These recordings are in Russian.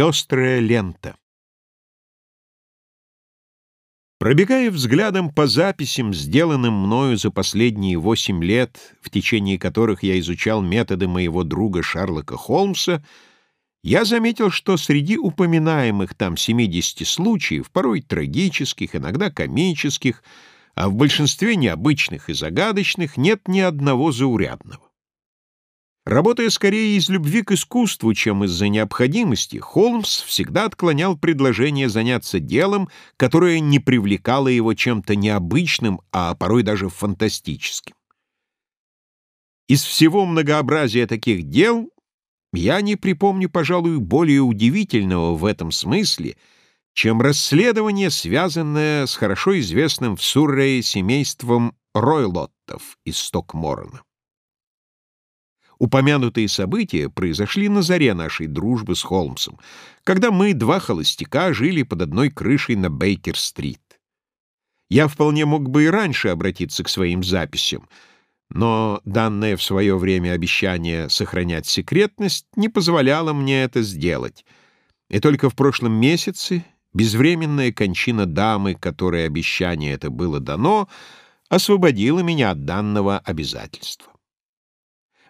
Пестрая лента. Пробегая взглядом по записям, сделанным мною за последние восемь лет, в течение которых я изучал методы моего друга Шарлока Холмса, я заметил, что среди упоминаемых там 70 случаев, порой трагических, иногда комических, а в большинстве необычных и загадочных, нет ни одного заурядного. Работая скорее из любви к искусству, чем из-за необходимости, Холмс всегда отклонял предложение заняться делом, которое не привлекало его чем-то необычным, а порой даже фантастическим. Из всего многообразия таких дел я не припомню, пожалуй, более удивительного в этом смысле, чем расследование, связанное с хорошо известным в Суррее семейством Ройлоттов из Стокморна. Упомянутые события произошли на заре нашей дружбы с Холмсом, когда мы, два холостяка, жили под одной крышей на Бейкер-стрит. Я вполне мог бы и раньше обратиться к своим записям, но данное в свое время обещание сохранять секретность не позволяло мне это сделать. И только в прошлом месяце безвременная кончина дамы, которой обещание это было дано, освободила меня от данного обязательства.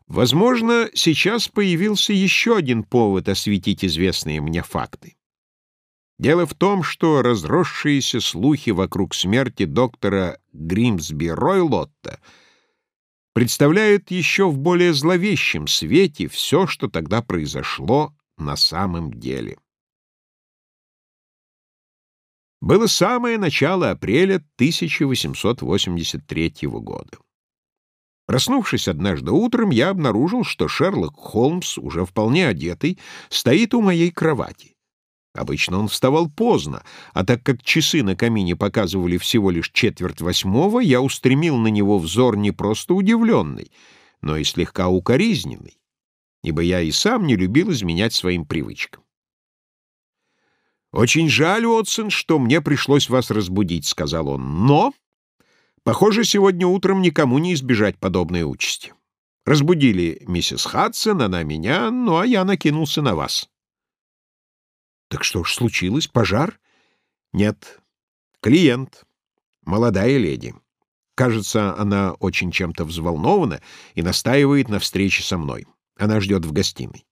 Возможно, сейчас появился еще один повод осветить известные мне факты. Дело в том, что разросшиеся слухи вокруг смерти доктора Гримсби Ройлотта представляют еще в более зловещем свете все, что тогда произошло на самом деле. Было самое начало апреля 1883 года. Проснувшись однажды утром, я обнаружил, что Шерлок Холмс, уже вполне одетый, стоит у моей кровати. Обычно он вставал поздно, а так как часы на камине показывали всего лишь четверть восьмого, я устремил на него взор не просто удивленный, но и слегка укоризненный, ибо я и сам не любил изменять своим привычкам. «Очень жаль, Отсон, что мне пришлось вас разбудить», — сказал он, — «но Похоже, сегодня утром никому не избежать подобной участи. Разбудили миссис Хадсон, она меня, ну а я накинулся на вас. Так что ж случилось? Пожар? Нет. Клиент. Молодая леди. Кажется, она очень чем-то взволнована и настаивает на встрече со мной. Она ждет в гостиной.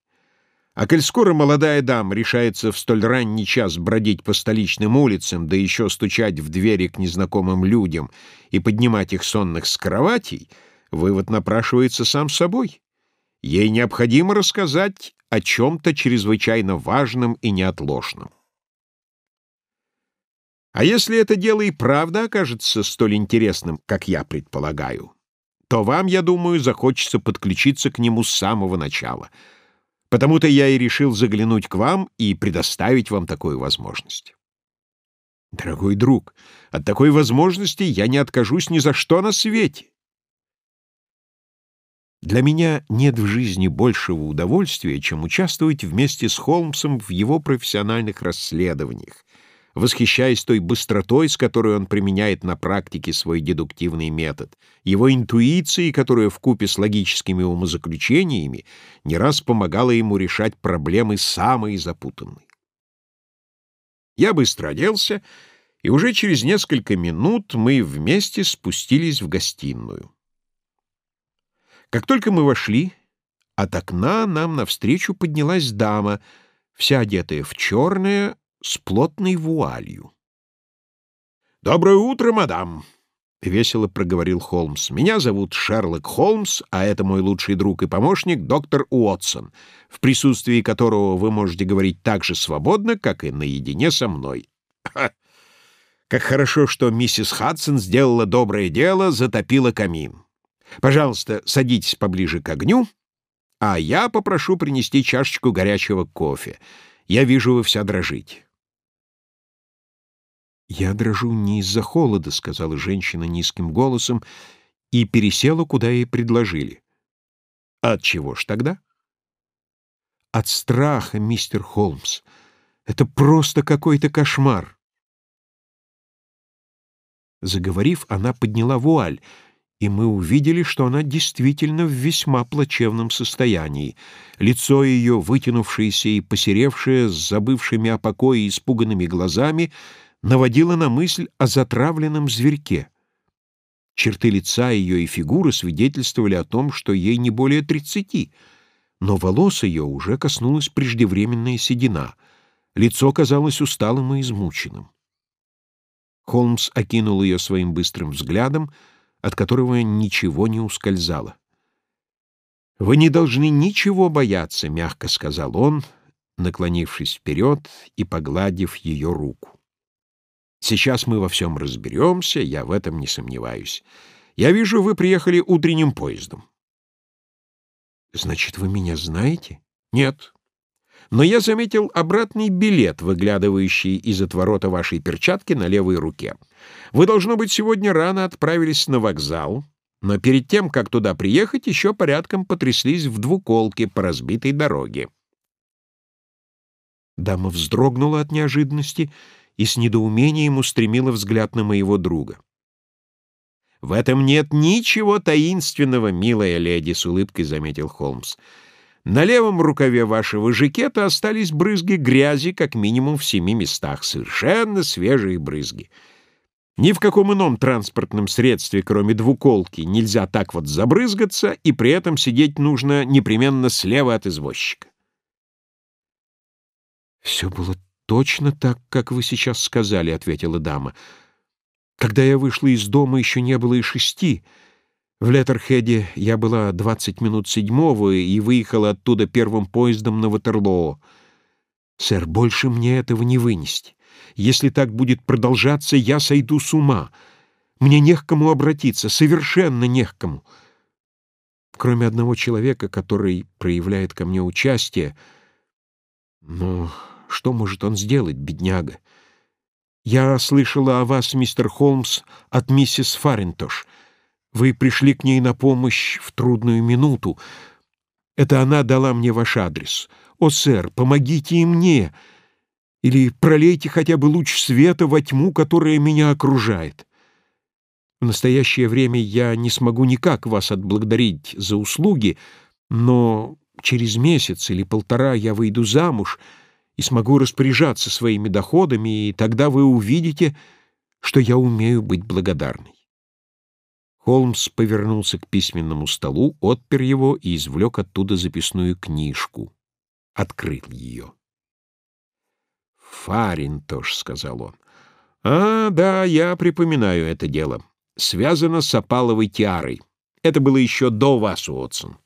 А коль скоро молодая дама решается в столь ранний час бродить по столичным улицам, да еще стучать в двери к незнакомым людям и поднимать их сонных с кроватей, вывод напрашивается сам собой. Ей необходимо рассказать о чем-то чрезвычайно важном и неотложном. А если это дело и правда окажется столь интересным, как я предполагаю, то вам, я думаю, захочется подключиться к нему с самого начала — Потому-то я и решил заглянуть к вам и предоставить вам такую возможность. Дорогой друг, от такой возможности я не откажусь ни за что на свете. Для меня нет в жизни большего удовольствия, чем участвовать вместе с Холмсом в его профессиональных расследованиях, восхищаясь той быстротой, с которой он применяет на практике свой дедуктивный метод, его интуицией, которая вкупе с логическими умозаключениями не раз помогала ему решать проблемы самые запутанные. Я быстро оделся, и уже через несколько минут мы вместе спустились в гостиную. Как только мы вошли, от окна нам навстречу поднялась дама, вся одетая в черное, с плотной вуалью. «Доброе утро, мадам!» — весело проговорил Холмс. «Меня зовут Шерлок Холмс, а это мой лучший друг и помощник, доктор Уотсон, в присутствии которого вы можете говорить так же свободно, как и наедине со мной». Как хорошо, что миссис Хадсон сделала доброе дело, затопила камин. Пожалуйста, садитесь поближе к огню, а я попрошу принести чашечку горячего кофе. Я вижу, вы вся дрожите. «Я дрожу не из-за холода», — сказала женщина низким голосом и пересела, куда ей предложили. «От чего ж тогда?» «От страха, мистер Холмс. Это просто какой-то кошмар». Заговорив, она подняла вуаль, и мы увидели, что она действительно в весьма плачевном состоянии. Лицо ее, вытянувшееся и посеревшее, с забывшими о покое и испуганными глазами — наводила на мысль о затравленном зверьке. Черты лица ее и фигуры свидетельствовали о том, что ей не более тридцати, но волос ее уже коснулась преждевременная седина. Лицо казалось усталым и измученным. Холмс окинул ее своим быстрым взглядом, от которого ничего не ускользало. «Вы не должны ничего бояться», — мягко сказал он, наклонившись вперед и погладив ее руку. Сейчас мы во всем разберемся, я в этом не сомневаюсь. Я вижу, вы приехали утренним поездом. Значит, вы меня знаете? Нет. Но я заметил обратный билет, выглядывающий из отворота вашей перчатки на левой руке. Вы, должно быть, сегодня рано отправились на вокзал, но перед тем, как туда приехать, еще порядком потряслись в двуколке по разбитой дороге. Дама вздрогнула от неожиданности — и с недоумением устремила взгляд на моего друга. «В этом нет ничего таинственного, милая леди», — с улыбкой заметил Холмс. «На левом рукаве вашего жакета остались брызги грязи как минимум в семи местах, совершенно свежие брызги. Ни в каком ином транспортном средстве, кроме двуколки, нельзя так вот забрызгаться, и при этом сидеть нужно непременно слева от извозчика». Все было точно так, как вы сейчас сказали», — ответила дама. «Когда я вышла из дома, еще не было и шести. В Леттерхеде я была двадцать минут седьмого и выехала оттуда первым поездом на Ватерлоо. Сэр, больше мне этого не вынести. Если так будет продолжаться, я сойду с ума. Мне не к кому обратиться, совершенно не к кому. Кроме одного человека, который проявляет ко мне участие, но... Что может он сделать, бедняга? Я слышала о вас, мистер Холмс, от миссис Фарентош. Вы пришли к ней на помощь в трудную минуту. Это она дала мне ваш адрес. О, сэр, помогите и мне. Или пролейте хотя бы луч света во тьму, которая меня окружает. В настоящее время я не смогу никак вас отблагодарить за услуги, но через месяц или полтора я выйду замуж — и смогу распоряжаться своими доходами, и тогда вы увидите, что я умею быть благодарной. Холмс повернулся к письменному столу, отпер его и извлек оттуда записную книжку. Открыл ее. «Фаринтош», — сказал он. «А, да, я припоминаю это дело. Связано с опаловой тиарой. Это было еще до вас, Уотсон».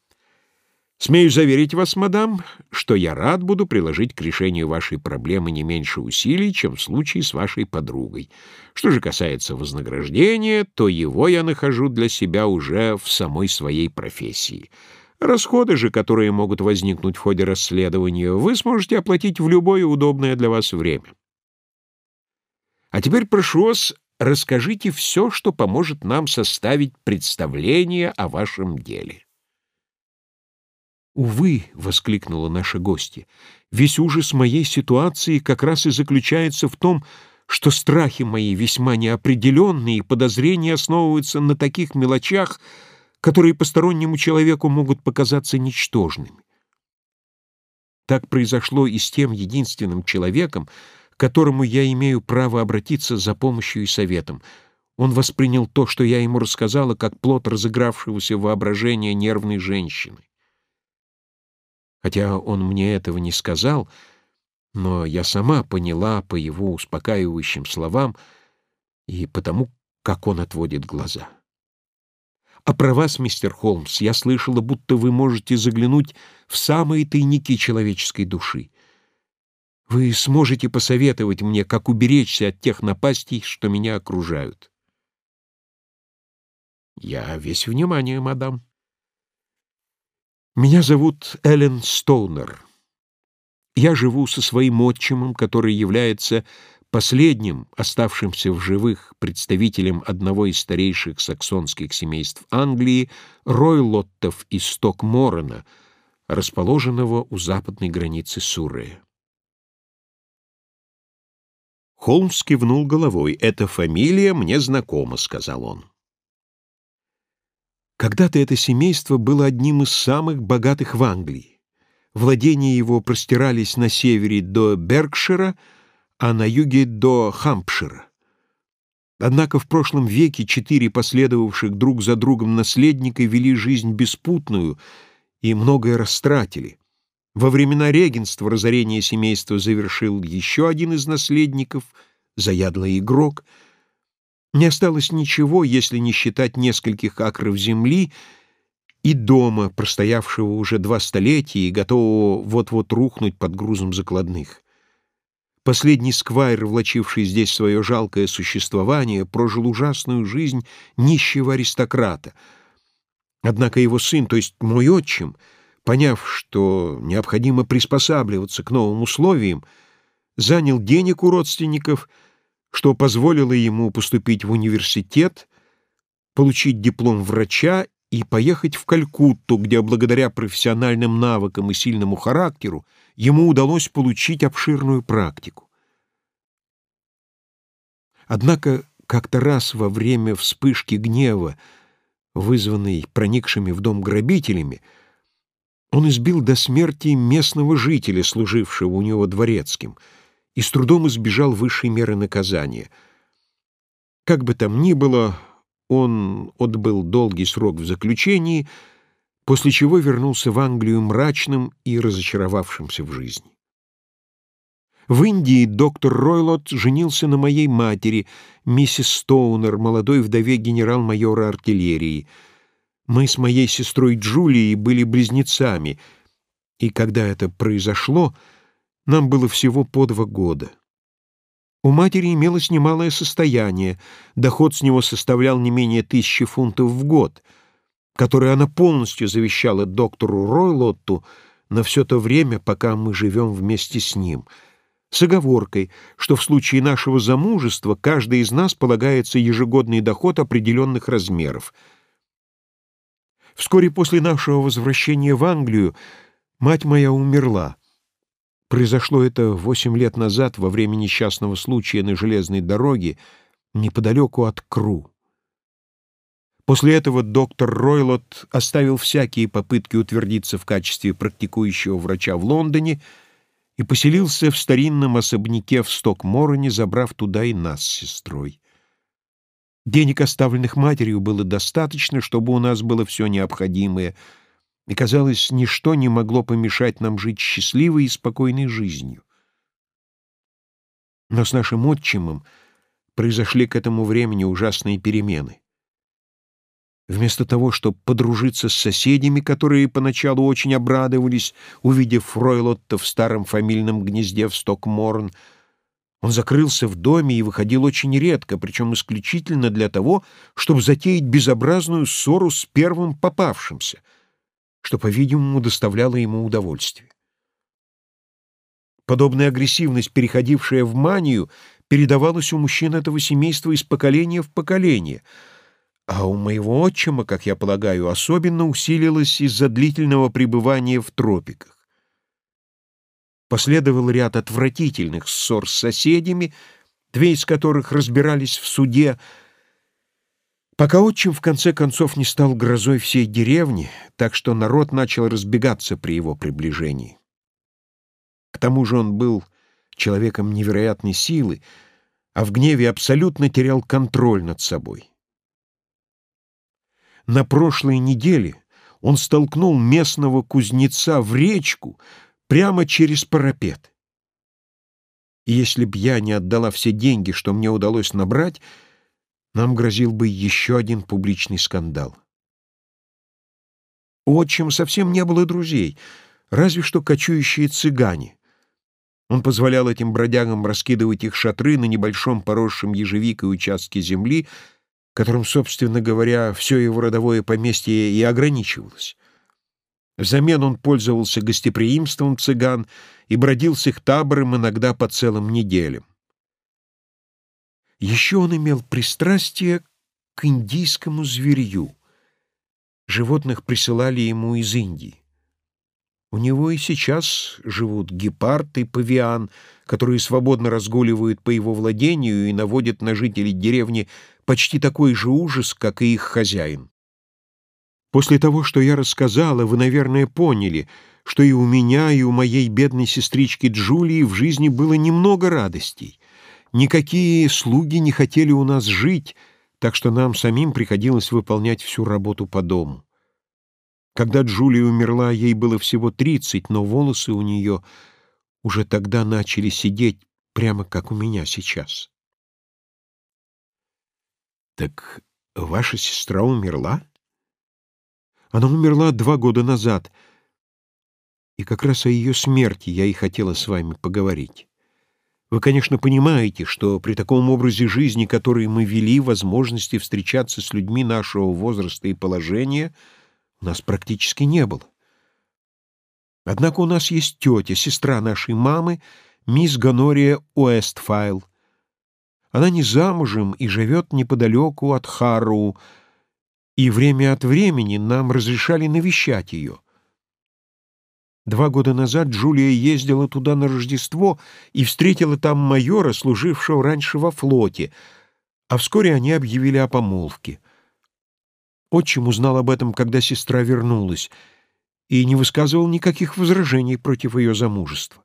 Смею заверить вас, мадам, что я рад буду приложить к решению вашей проблемы не меньше усилий, чем в случае с вашей подругой. Что же касается вознаграждения, то его я нахожу для себя уже в самой своей профессии. Расходы же, которые могут возникнуть в ходе расследования, вы сможете оплатить в любое удобное для вас время. А теперь прошу вас, расскажите все, что поможет нам составить представление о вашем деле. «Увы», — воскликнула наша гостья, — «весь ужас моей ситуации как раз и заключается в том, что страхи мои весьма неопределенные, и подозрения основываются на таких мелочах, которые постороннему человеку могут показаться ничтожными. Так произошло и с тем единственным человеком, к которому я имею право обратиться за помощью и советом. Он воспринял то, что я ему рассказала, как плод разыгравшегося воображения нервной женщины. Хотя он мне этого не сказал, но я сама поняла по его успокаивающим словам и потому, как он отводит глаза. А про вас, мистер Холмс, я слышала, будто вы можете заглянуть в самые тайники человеческой души. Вы сможете посоветовать мне, как уберечься от тех напастей, что меня окружают. Я весь внимание, мадам. Меня зовут Эллен Стоунер. Я живу со своим отчимом, который является последним оставшимся в живых представителем одного из старейших саксонских семейств Англии, Ройлоттов из Стокморена, расположенного у западной границы Суррея. Холмс кивнул головой. «Эта фамилия мне знакома», — сказал он. Когда-то это семейство было одним из самых богатых в Англии. Владения его простирались на севере до Беркшира, а на юге до Хампшира. Однако в прошлом веке четыре последовавших друг за другом наследника вели жизнь беспутную и многое растратили. Во времена регенства разорение семейства завершил еще один из наследников, заядлый игрок — не осталось ничего, если не считать нескольких акров земли и дома, простоявшего уже два столетия и готового вот-вот рухнуть под грузом закладных. Последний сквайр, влачивший здесь свое жалкое существование, прожил ужасную жизнь нищего аристократа. Однако его сын, то есть мой отчим, поняв, что необходимо приспосабливаться к новым условиям, занял денег у родственников — что позволило ему поступить в университет, получить диплом врача и поехать в Калькутту, где благодаря профессиональным навыкам и сильному характеру ему удалось получить обширную практику. Однако как-то раз во время вспышки гнева, вызванной проникшими в дом грабителями, он избил до смерти местного жителя, служившего у него дворецким — и с трудом избежал высшей меры наказания. Как бы там ни было, он отбыл долгий срок в заключении, после чего вернулся в Англию мрачным и разочаровавшимся в жизни. В Индии доктор Ройлот женился на моей матери, миссис Стоунер, молодой вдове генерал-майора артиллерии. Мы с моей сестрой Джулией были близнецами, и когда это произошло, нам было всего по два года. У матери имелось немалое состояние, доход с него составлял не менее тысячи фунтов в год, которые она полностью завещала доктору Ройлотту на все то время, пока мы живем вместе с ним, с оговоркой, что в случае нашего замужества каждый из нас полагается ежегодный доход определенных размеров. Вскоре после нашего возвращения в Англию мать моя умерла — Произошло это восемь лет назад во время несчастного случая на железной дороге неподалеку от Кру. После этого доктор Ройлот оставил всякие попытки утвердиться в качестве практикующего врача в Лондоне и поселился в старинном особняке в Стокмороне, забрав туда и нас с сестрой. Денег, оставленных матерью, было достаточно, чтобы у нас было все необходимое — и, казалось, ничто не могло помешать нам жить счастливой и спокойной жизнью. Но с нашим отчимом произошли к этому времени ужасные перемены. Вместо того, чтобы подружиться с соседями, которые поначалу очень обрадовались, увидев Фройлотта в старом фамильном гнезде в Стокморн, он закрылся в доме и выходил очень редко, причем исключительно для того, чтобы затеять безобразную ссору с первым попавшимся — что, по-видимому, доставляло ему удовольствие. Подобная агрессивность, переходившая в манию, передавалась у мужчин этого семейства из поколения в поколение, а у моего отчима, как я полагаю, особенно усилилась из-за длительного пребывания в тропиках. Последовал ряд отвратительных ссор с соседями, две из которых разбирались в суде, Пока отчим в конце концов не стал грозой всей деревни, так что народ начал разбегаться при его приближении. К тому же он был человеком невероятной силы, а в гневе абсолютно терял контроль над собой. На прошлой неделе он столкнул местного кузнеца в речку прямо через парапет. И если б я не отдала все деньги, что мне удалось набрать, нам грозил бы еще один публичный скандал. У совсем не было друзей, разве что кочующие цыгане. Он позволял этим бродягам раскидывать их шатры на небольшом поросшем ежевикой участке земли, которым, собственно говоря, все его родовое поместье и ограничивалось. Взамен он пользовался гостеприимством цыган и бродил с их табором иногда по целым неделям. Еще он имел пристрастие к индийскому зверью. Животных присылали ему из Индии. У него и сейчас живут гепард и павиан, которые свободно разгуливают по его владению и наводят на жителей деревни почти такой же ужас, как и их хозяин. После того, что я рассказала, вы, наверное, поняли, что и у меня, и у моей бедной сестрички Джулии в жизни было немного радостей. Никакие слуги не хотели у нас жить, так что нам самим приходилось выполнять всю работу по дому. Когда Джулия умерла, ей было всего тридцать, но волосы у нее уже тогда начали сидеть, прямо как у меня сейчас. «Так ваша сестра умерла?» «Она умерла два года назад, и как раз о ее смерти я и хотела с вами поговорить». Вы, конечно, понимаете, что при таком образе жизни, который мы вели, возможности встречаться с людьми нашего возраста и положения у нас практически не было. Однако у нас есть тетя, сестра нашей мамы, мисс Гонория Уэстфайл. Она не замужем и живет неподалеку от Харроу, и время от времени нам разрешали навещать ее — Два года назад Джулия ездила туда на Рождество и встретила там майора, служившего раньше во флоте, а вскоре они объявили о помолвке. Отчим узнал об этом, когда сестра вернулась, и не высказывал никаких возражений против ее замужества.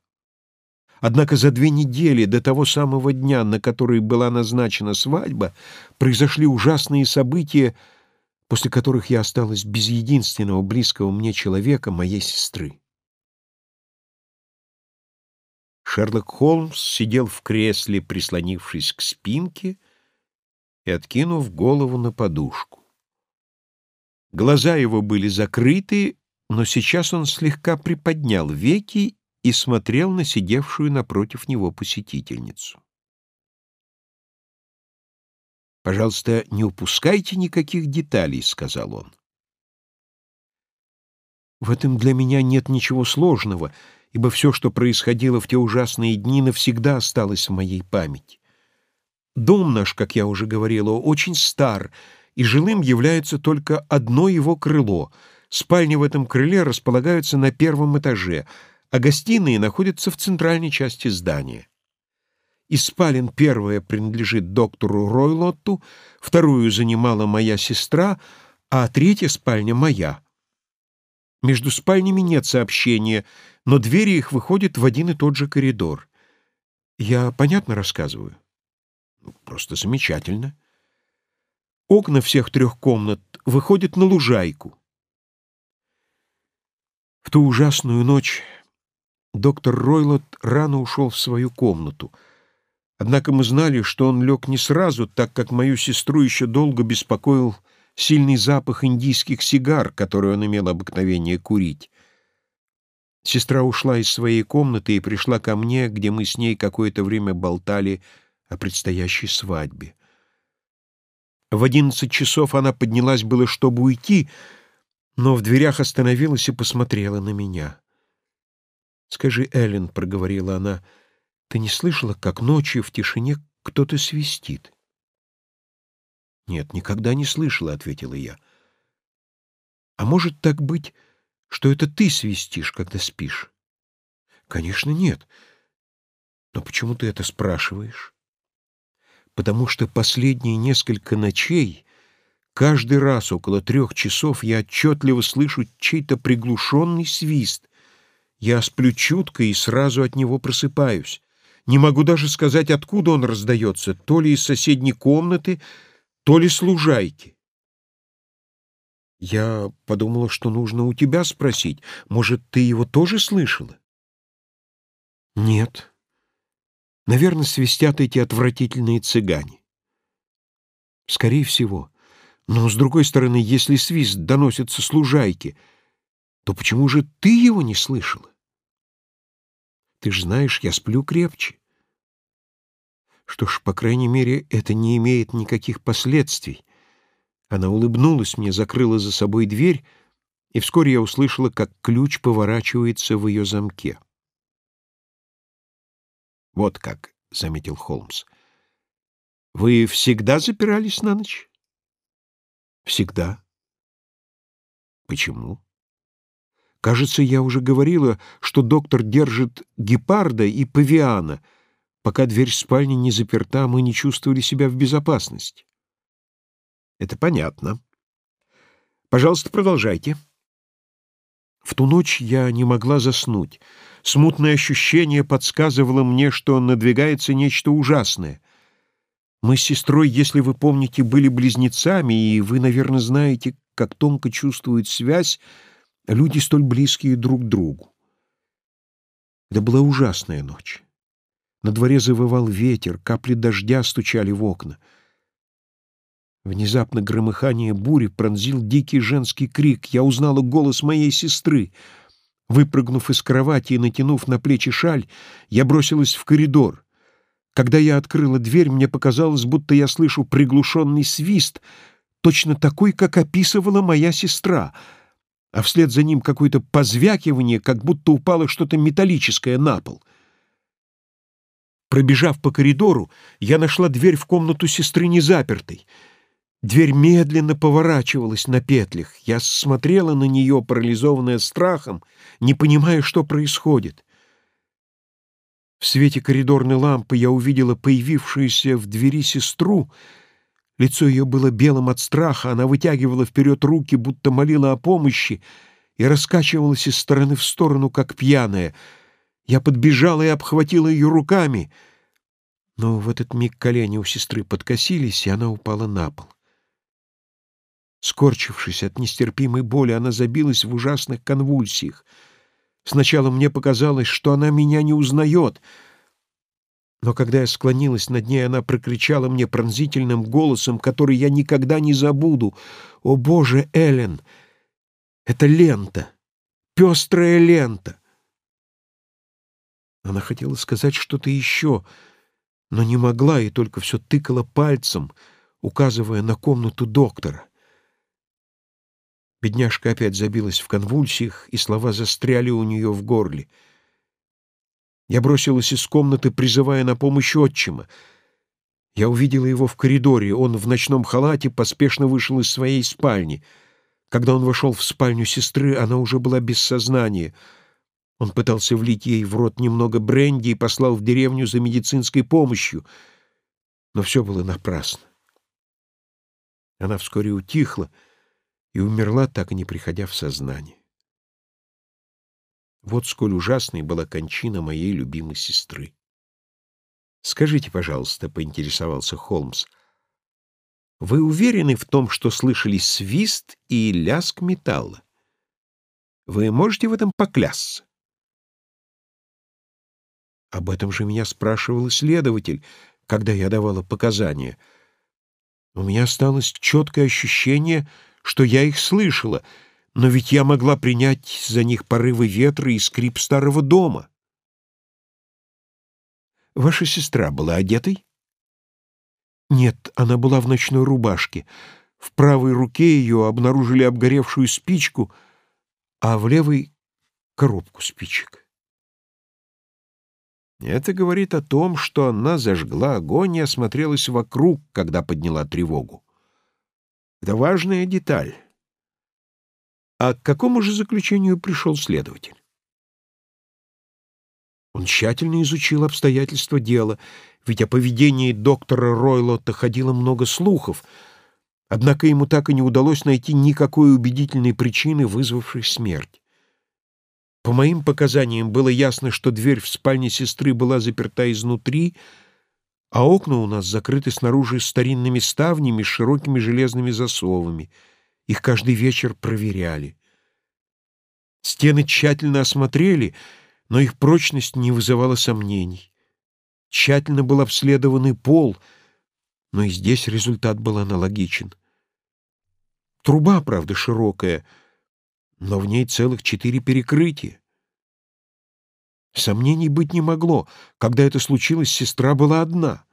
Однако за две недели до того самого дня, на который была назначена свадьба, произошли ужасные события, после которых я осталась без единственного близкого мне человека, моей сестры. Шерлок Холмс сидел в кресле, прислонившись к спинке и откинув голову на подушку. Глаза его были закрыты, но сейчас он слегка приподнял веки и смотрел на сидевшую напротив него посетительницу. «Пожалуйста, не упускайте никаких деталей», — сказал он. «В этом для меня нет ничего сложного», ибо все, что происходило в те ужасные дни, навсегда осталось в моей памяти. Дом наш, как я уже говорила, очень стар, и жилым является только одно его крыло. Спальни в этом крыле располагаются на первом этаже, а гостиные находятся в центральной части здания. Из спален первая принадлежит доктору Ройлотту, вторую занимала моя сестра, а третья спальня моя — между спальнями нет сообщения, но двери их выходят в один и тот же коридор. Я понятно рассказываю? Ну, просто замечательно. Окна всех трех комнат выходят на лужайку. В ту ужасную ночь доктор Ройлот рано ушел в свою комнату. Однако мы знали, что он лег не сразу, так как мою сестру еще долго беспокоил сильный запах индийских сигар, которые он имел обыкновение курить. Сестра ушла из своей комнаты и пришла ко мне, где мы с ней какое-то время болтали о предстоящей свадьбе. В одиннадцать часов она поднялась было, чтобы уйти, но в дверях остановилась и посмотрела на меня. «Скажи, Эллен», — проговорила она, — «ты не слышала, как ночью в тишине кто-то свистит?» «Нет, никогда не слышала», — ответила я. «А может так быть, что это ты свистишь, когда спишь?» «Конечно, нет. Но почему ты это спрашиваешь?» «Потому что последние несколько ночей, каждый раз около трех часов, я отчетливо слышу чей-то приглушенный свист. Я сплю чутко и сразу от него просыпаюсь. Не могу даже сказать, откуда он раздается, то ли из соседней комнаты, то ли с лужайки. Я подумала, что нужно у тебя спросить. Может, ты его тоже слышала? Нет. Наверное, свистят эти отвратительные цыгане. Скорее всего. Но, с другой стороны, если свист доносится с лужайки — то почему же ты его не слышала? Ты ж знаешь, я сплю крепче. Что ж, по крайней мере, это не имеет никаких последствий. Она улыбнулась мне, закрыла за собой дверь, и вскоре я услышала, как ключ поворачивается в ее замке. «Вот как», — заметил Холмс. «Вы всегда запирались на ночь?» «Всегда». «Почему?» Кажется, я Пока дверь спальни не заперта, мы не чувствовали себя в безопасности. Это понятно. Пожалуйста, продолжайте. В ту ночь я не могла заснуть. Смутное ощущение подсказывало мне, что надвигается нечто ужасное. Мы с сестрой, если вы помните, были близнецами, и вы, наверное, знаете, как тонко чувствует связь люди, столь близкие друг к другу. Это была ужасная ночь. На дворе завывал ветер, капли дождя стучали в окна. Внезапно громыхание бури пронзил дикий женский крик. Я узнала голос моей сестры. Выпрыгнув из кровати и натянув на плечи шаль, я бросилась в коридор. Когда я открыла дверь, мне показалось, будто я слышу приглушенный свист, точно такой, как описывала моя сестра, а вслед за ним какое-то позвякивание, как будто упало что-то металлическое на пол — Пробежав по коридору, я нашла дверь в комнату сестры незапертой. Дверь медленно поворачивалась на петлях. Я смотрела на нее, парализованная страхом, не понимая, что происходит. В свете коридорной лампы я увидела появившуюся в двери сестру. Лицо ее было белым от страха, она вытягивала вперед руки, будто молила о помощи, и раскачивалась из стороны в сторону, как пьяная — я подбежала и обхватила ее руками. Но в этот миг колени у сестры подкосились, и она упала на пол. Скорчившись от нестерпимой боли, она забилась в ужасных конвульсиях. Сначала мне показалось, что она меня не узнает, но когда я склонилась над ней, она прокричала мне пронзительным голосом, который я никогда не забуду. «О, Боже, Элен, Это лента! Пестрая лента!» Она хотела сказать что-то еще, но не могла и только все тыкала пальцем, указывая на комнату доктора. Бедняжка опять забилась в конвульсиях, и слова застряли у нее в горле. Я бросилась из комнаты, призывая на помощь отчима. Я увидела его в коридоре. Он в ночном халате поспешно вышел из своей спальни. Когда он вошел в спальню сестры, она уже была без сознания — он пытался влить ей в рот немного бренди и послал в деревню за медицинской помощью, но все было напрасно. Она вскоре утихла и умерла, так и не приходя в сознание. Вот сколь ужасной была кончина моей любимой сестры. «Скажите, пожалуйста», — поинтересовался Холмс, — «вы уверены в том, что слышали свист и лязг металла? Вы можете в этом поклясться?» Об этом же меня спрашивал следователь, когда я давала показания. У меня осталось четкое ощущение, что я их слышала, но ведь я могла принять за них порывы ветра и скрип старого дома. Ваша сестра была одетой? Нет, она была в ночной рубашке. В правой руке ее обнаружили обгоревшую спичку, а в левой — коробку спичек. Это говорит о том, что она зажгла огонь и осмотрелась вокруг, когда подняла тревогу. Это важная деталь. А к какому же заключению пришел следователь? Он тщательно изучил обстоятельства дела, ведь о поведении доктора Ройлота ходило много слухов, однако ему так и не удалось найти никакой убедительной причины, вызвавшей смерть. По моим показаниям было ясно, что дверь в спальне сестры была заперта изнутри, а окна у нас закрыты снаружи старинными ставнями с широкими железными засовами. Их каждый вечер проверяли. Стены тщательно осмотрели, но их прочность не вызывала сомнений. Тщательно был обследован и пол, но и здесь результат был аналогичен. Труба, правда, широкая — но в ней целых четыре перекрытия. Сомнений быть не могло. Когда это случилось, сестра была одна.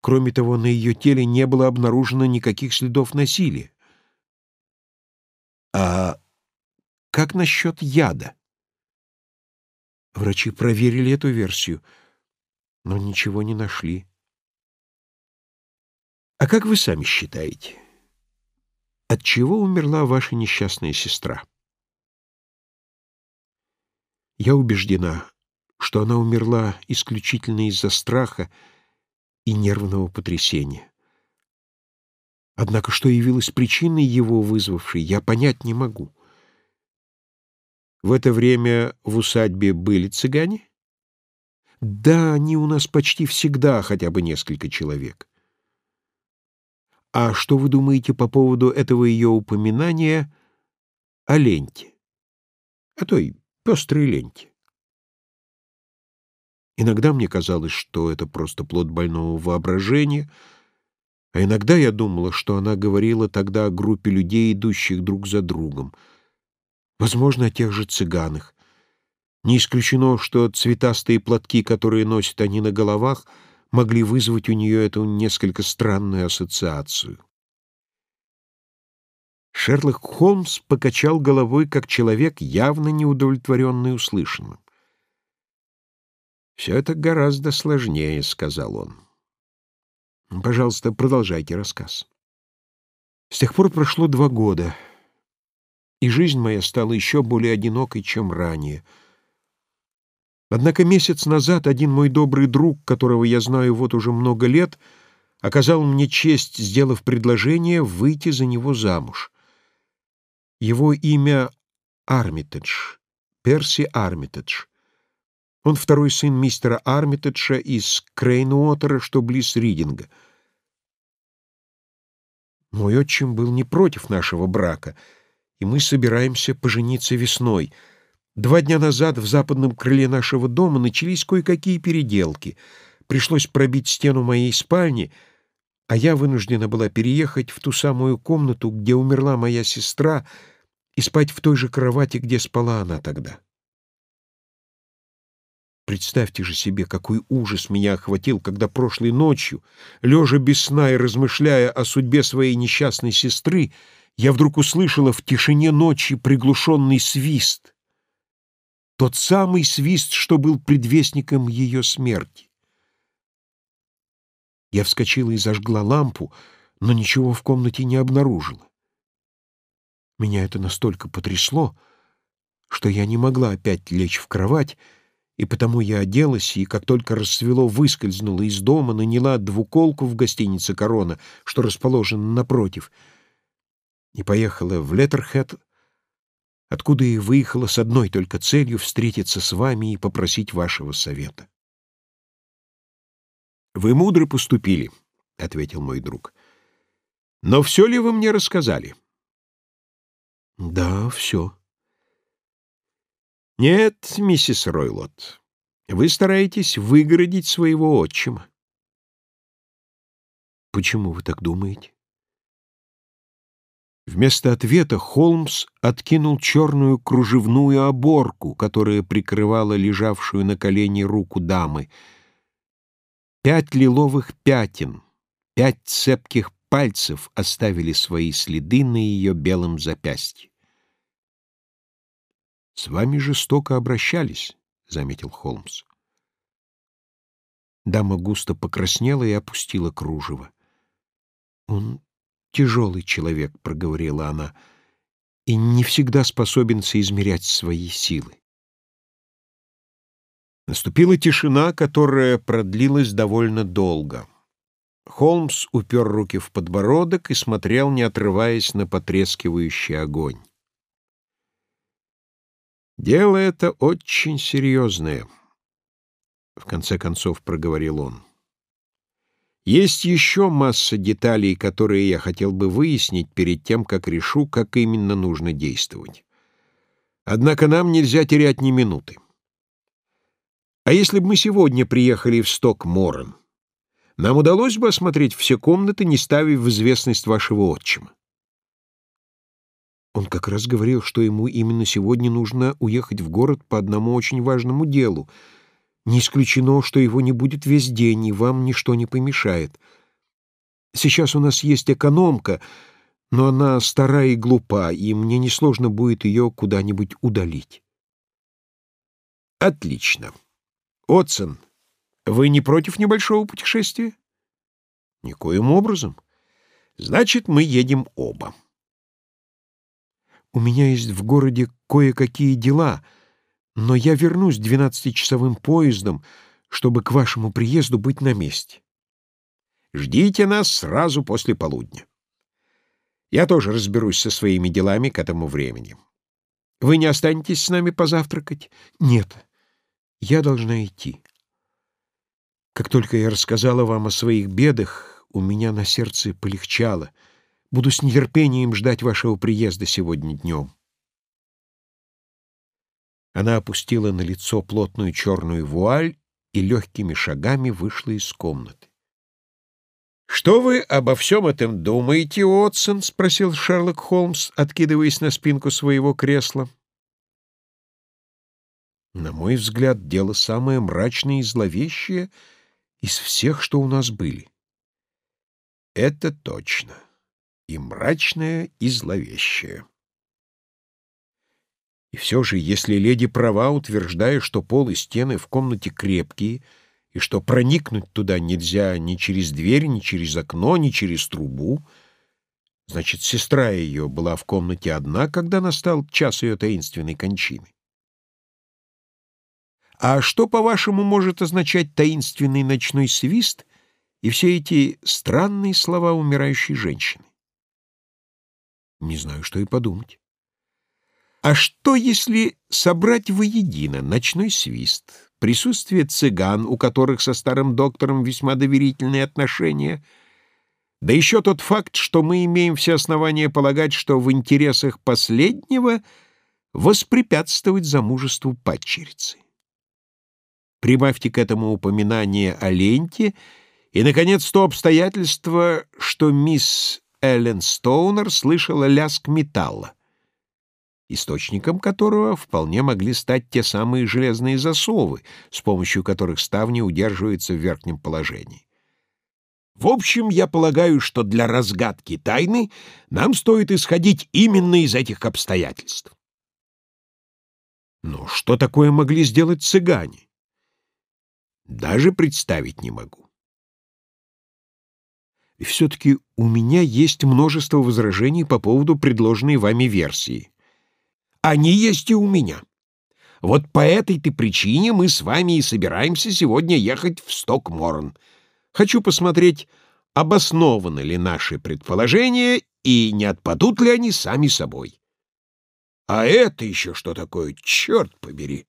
Кроме того, на ее теле не было обнаружено никаких следов насилия. А как насчет яда? Врачи проверили эту версию, но ничего не нашли. А Я убеждена, что она умерла исключительно из-за страха и нервного потрясения. Однако что явилось причиной его вызвавшей, я понять не могу. В это время в усадьбе были цыгане? Да, они у нас почти всегда хотя бы несколько человек. А что вы думаете по поводу этого ее упоминания о ленте? О той пестрые ленти. Иногда мне казалось, что это просто плод больного воображения, а иногда я думала, что она говорила тогда о группе людей, идущих друг за другом, возможно, о тех же цыганах. Не исключено, что цветастые платки, которые носят они на головах, могли вызвать у нее эту несколько странную ассоциацию. Шерлок Холмс покачал головой, как человек, явно неудовлетворенный услышанным. «Все это гораздо сложнее», — сказал он. «Пожалуйста, продолжайте рассказ». С тех пор прошло два года, и жизнь моя стала еще более одинокой, чем ранее. Однако месяц назад один мой добрый друг, которого я знаю вот уже много лет, оказал мне честь, сделав предложение выйти за него замуж. Его имя Армитедж, Перси Армитедж. Он второй сын мистера Армитеджа из Крейнуотера, что близ Ридинга. Мой отчим был не против нашего брака, и мы собираемся пожениться весной. Два дня назад в западном крыле нашего дома начались кое-какие переделки. Пришлось пробить стену моей спальни — а я вынуждена была переехать в ту самую комнату, где умерла моя сестра, и спать в той же кровати, где спала она тогда. Представьте же себе, какой ужас меня охватил, когда прошлой ночью, лежа без сна и размышляя о судьбе своей несчастной сестры, я вдруг услышала в тишине ночи приглушенный свист. Тот самый свист, что был предвестником ее смерти. Я вскочила и зажгла лампу, но ничего в комнате не обнаружила. Меня это настолько потрясло, что я не могла опять лечь в кровать, и потому я оделась, и как только рассвело, выскользнула из дома, наняла двуколку в гостинице «Корона», что расположена напротив, и поехала в Леттерхед, откуда и выехала с одной только целью встретиться с вами и попросить вашего совета. Вы мудро поступили, — ответил мой друг. Но все ли вы мне рассказали? Да, все. Нет, миссис Ройлот, вы стараетесь выгородить своего отчима. Почему вы так думаете? Вместо ответа Холмс откинул черную кружевную оборку, которая прикрывала лежавшую на колени руку дамы — Пять лиловых пятен, пять цепких пальцев оставили свои следы на ее белом запястье. «С вами жестоко обращались», — заметил Холмс. Дама густо покраснела и опустила кружево. «Он тяжелый человек», — проговорила она, — «и не всегда способен соизмерять свои силы». Наступила тишина, которая продлилась довольно долго. Холмс упер руки в подбородок и смотрел, не отрываясь на потрескивающий огонь. «Дело это очень серьезное», — в конце концов проговорил он. «Есть еще масса деталей, которые я хотел бы выяснить перед тем, как решу, как именно нужно действовать. Однако нам нельзя терять ни минуты». А если бы мы сегодня приехали в сток Стокморен, нам удалось бы осмотреть все комнаты, не ставив в известность вашего отчима? Он как раз говорил, что ему именно сегодня нужно уехать в город по одному очень важному делу. Не исключено, что его не будет весь день, и вам ничто не помешает. Сейчас у нас есть экономка, но она стара и глупа, и мне несложно будет ее куда-нибудь удалить. Отлично. «Отсон, вы не против небольшого путешествия?» «Никоим образом. Значит, мы едем оба». «У меня есть в городе кое-какие дела, но я вернусь двенадцатичасовым поездом, чтобы к вашему приезду быть на месте». «Ждите нас сразу после полудня. Я тоже разберусь со своими делами к этому времени. Вы не останетесь с нами позавтракать?» «Нет». Я должна идти. Как только я рассказала вам о своих бедах, у меня на сердце полегчало. Буду с нетерпением ждать вашего приезда сегодня днем. Она опустила на лицо плотную черную вуаль и легкими шагами вышла из комнаты. «Что вы обо всем этом думаете, Отсон?» — спросил Шерлок Холмс, откидываясь на спинку своего кресла. На мой взгляд, дело самое мрачное и зловещее из всех, что у нас были. Это точно. И мрачное, и зловещее. И все же, если леди права, утверждая, что пол и стены в комнате крепкие, и что проникнуть туда нельзя ни через дверь, ни через окно, ни через трубу, значит, сестра ее была в комнате одна, когда настал час ее таинственной кончины. А что, по-вашему, может означать таинственный ночной свист и все эти странные слова умирающей женщины? Не знаю, что и подумать. А что, если собрать воедино ночной свист, присутствие цыган, у которых со старым доктором весьма доверительные отношения, да еще тот факт, что мы имеем все основания полагать, что в интересах последнего воспрепятствовать замужеству падчерицы? прибавьте к этому упоминание о ленте, и, наконец, то обстоятельство, что мисс Эллен Стоунер слышала лязг металла, источником которого вполне могли стать те самые железные засовы, с помощью которых ставни удерживаются в верхнем положении. В общем, я полагаю, что для разгадки тайны нам стоит исходить именно из этих обстоятельств. Но что такое могли сделать цыгане? Даже представить не могу. И все-таки у меня есть множество возражений по поводу предложенной вами версии. Они есть и у меня. Вот по этой-то причине мы с вами и собираемся сегодня ехать в Стокморн. Хочу посмотреть, обоснованы ли наши предположения и не отпадут ли они сами собой. А это еще что такое, черт побери!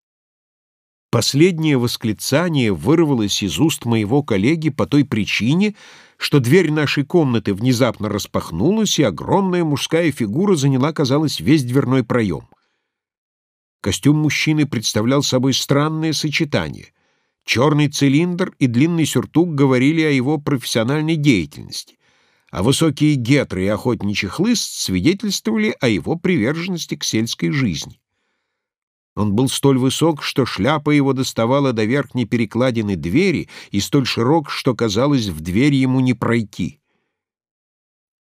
Последнее восклицание вырвалось из уст моего коллеги по той причине, что дверь нашей комнаты внезапно распахнулась, и огромная мужская фигура заняла, казалось, весь дверной проем. Костюм мужчины представлял собой странное сочетание. Черный цилиндр и длинный сюртук говорили о его профессиональной деятельности, а высокие гетры и охотничий хлыст свидетельствовали о его приверженности к сельской жизни. Он был столь высок, что шляпа его доставала до верхней перекладины двери и столь широк, что, казалось, в дверь ему не пройти.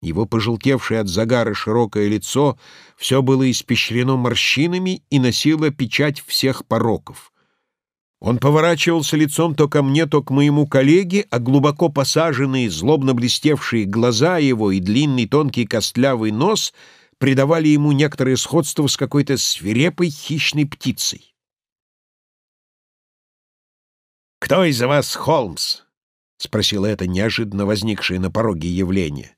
Его пожелтевшее от загара широкое лицо все было испещрено морщинами и носило печать всех пороков. Он поворачивался лицом то ко мне, то к моему коллеге, а глубоко посаженные, злобно блестевшие глаза его и длинный тонкий костлявый нос — придавали ему некоторое сходство с какой-то свирепой хищной птицей. «Кто из вас Холмс?» — спросила это неожиданно возникшее на пороге явление.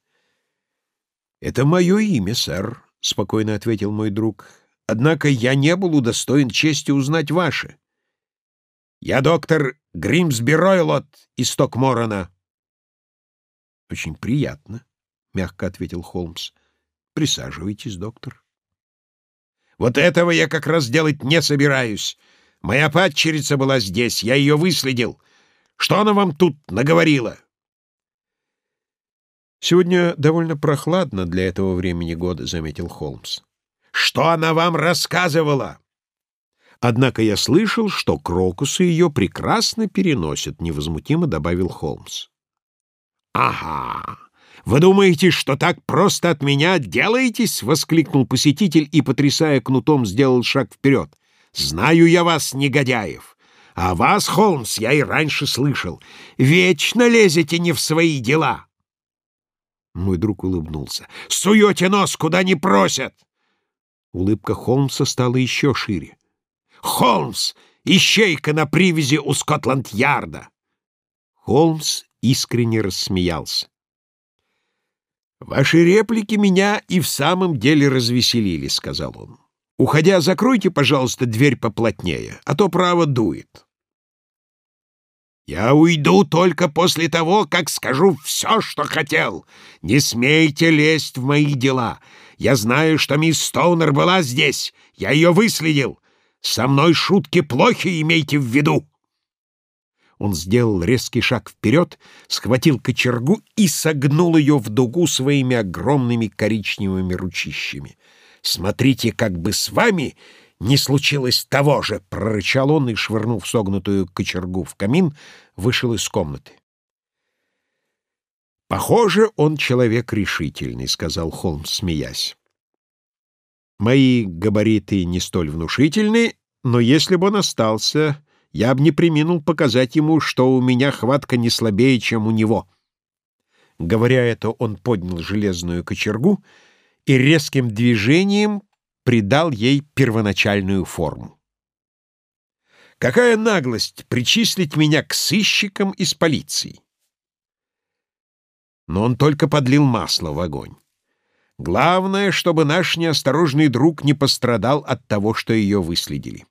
«Это мое имя, сэр», — спокойно ответил мой друг. «Однако я не был удостоен чести узнать ваше». «Я доктор Гримсби Ройлот из Токморона». «Очень приятно», — мягко ответил Холмс. Присаживайтесь, доктор. Вот этого я как раз делать не собираюсь. Моя падчерица была здесь, я ее выследил. Что она вам тут наговорила? Сегодня довольно прохладно для этого времени года, заметил Холмс. Что она вам рассказывала? Однако я слышал, что крокусы ее прекрасно переносят, невозмутимо добавил Холмс. Ага. «Вы думаете, что так просто от меня отделаетесь?» — воскликнул посетитель и, потрясая кнутом, сделал шаг вперед. «Знаю я вас, негодяев!» «А вас, Холмс, я и раньше слышал. Вечно лезете не в свои дела!» Мой друг улыбнулся. «Суете нос, куда не просят!» Улыбка Холмса стала еще шире. «Холмс, ищейка на привязи у Скотланд-Ярда!» Холмс искренне рассмеялся. «Ваши реплики меня и в самом деле развеселили», — сказал он. «Уходя, закройте, пожалуйста, дверь поплотнее, а то право дует». «Я уйду только после того, как скажу все, что хотел. Не смейте лезть в мои дела. Я знаю, что мисс Стоунер была здесь. Я ее выследил. Со мной шутки плохи, имейте в виду». Он сделал резкий шаг вперед, схватил кочергу и согнул ее в дугу своими огромными коричневыми ручищами. «Смотрите, как бы с вами не случилось того же!» — прорычал он и, швырнув согнутую кочергу в камин, вышел из комнаты. «Похоже, он человек решительный», — сказал Холмс, смеясь. «Мои габариты не столь внушительны, но если бы он остался...» я бы не приминул показать ему, что у меня хватка не слабее, чем у него. Говоря это, он поднял железную кочергу и резким движением придал ей первоначальную форму. Какая наглость причислить меня к сыщикам из полиции! Но он только подлил масло в огонь. Главное, чтобы наш неосторожный друг не пострадал от того, что ее выследили.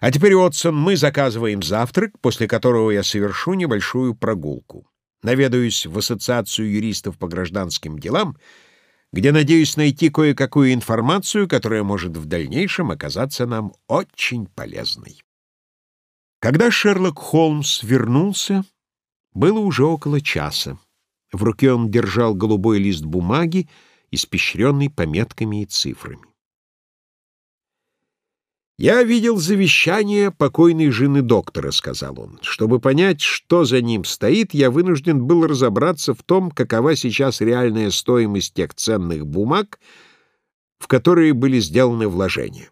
А теперь, Отсон, мы заказываем завтрак, после которого я совершу небольшую прогулку. Наведаюсь в Ассоциацию юристов по гражданским делам, где надеюсь найти кое-какую информацию, которая может в дальнейшем оказаться нам очень полезной. Когда Шерлок Холмс вернулся, было уже около часа. В руке он держал голубой лист бумаги, испещренный пометками и цифрами. «Я видел завещание покойной жены доктора», — сказал он. «Чтобы понять, что за ним стоит, я вынужден был разобраться в том, какова сейчас реальная стоимость тех ценных бумаг, в которые были сделаны вложения.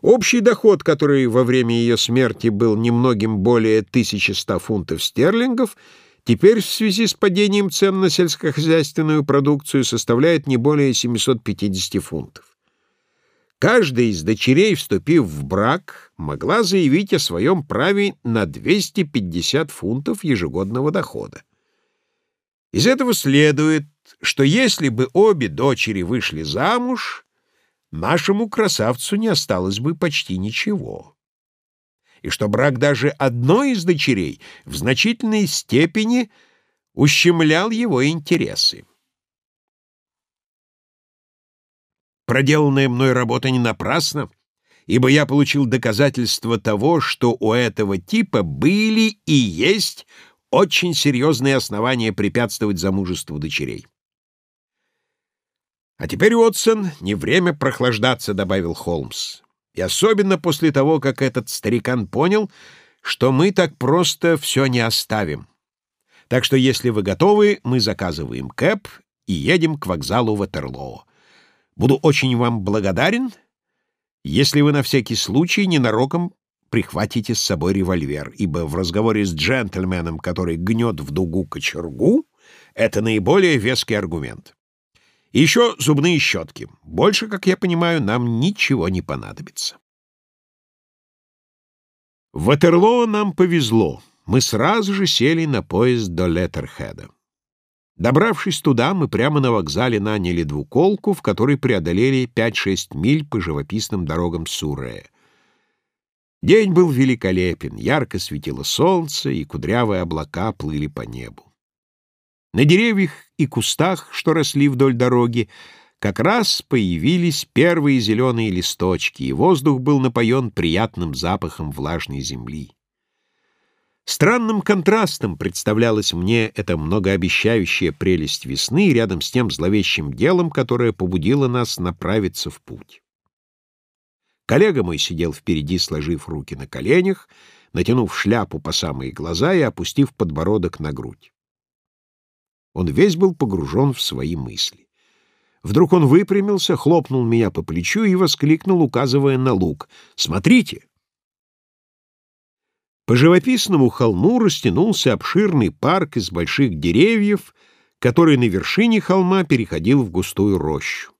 Общий доход, который во время ее смерти был немногим более 1100 фунтов стерлингов, теперь в связи с падением цен на сельскохозяйственную продукцию составляет не более 750 фунтов. Каждая из дочерей, вступив в брак, могла заявить о своем праве на 250 фунтов ежегодного дохода. Из этого следует, что если бы обе дочери вышли замуж, нашему красавцу не осталось бы почти ничего. И что брак даже одной из дочерей в значительной степени ущемлял его интересы. Проделанная мной работа не напрасна, ибо я получил доказательство того, что у этого типа были и есть очень серьезные основания препятствовать замужеству дочерей. «А теперь, Уотсон, не время прохлаждаться», — добавил Холмс. «И особенно после того, как этот старикан понял, что мы так просто все не оставим. Так что, если вы готовы, мы заказываем кэп и едем к вокзалу Ватерлоо. Буду очень вам благодарен, если вы на всякий случай ненароком прихватите с собой револьвер, ибо в разговоре с джентльменом, который гнет в дугу кочергу, это наиболее веский аргумент. И еще зубные щетки. Больше, как я понимаю, нам ничего не понадобится. В Ватерлоо нам повезло. Мы сразу же сели на поезд до Леттерхеда. Добравшись туда, мы прямо на вокзале наняли двуколку, в которой преодолели 5-6 миль по живописным дорогам Сурея. День был великолепен, ярко светило солнце, и кудрявые облака плыли по небу. На деревьях и кустах, что росли вдоль дороги, как раз появились первые зеленые листочки, и воздух был напоен приятным запахом влажной земли. Странным контрастом представлялась мне эта многообещающая прелесть весны рядом с тем зловещим делом, которое побудило нас направиться в путь. Коллега мой сидел впереди, сложив руки на коленях, натянув шляпу по самые глаза и опустив подбородок на грудь. Он весь был погружен в свои мысли. Вдруг он выпрямился, хлопнул меня по плечу и воскликнул, указывая на лук. «Смотрите!» По живописному холму растянулся обширный парк из больших деревьев, который на вершине холма переходил в густую рощу.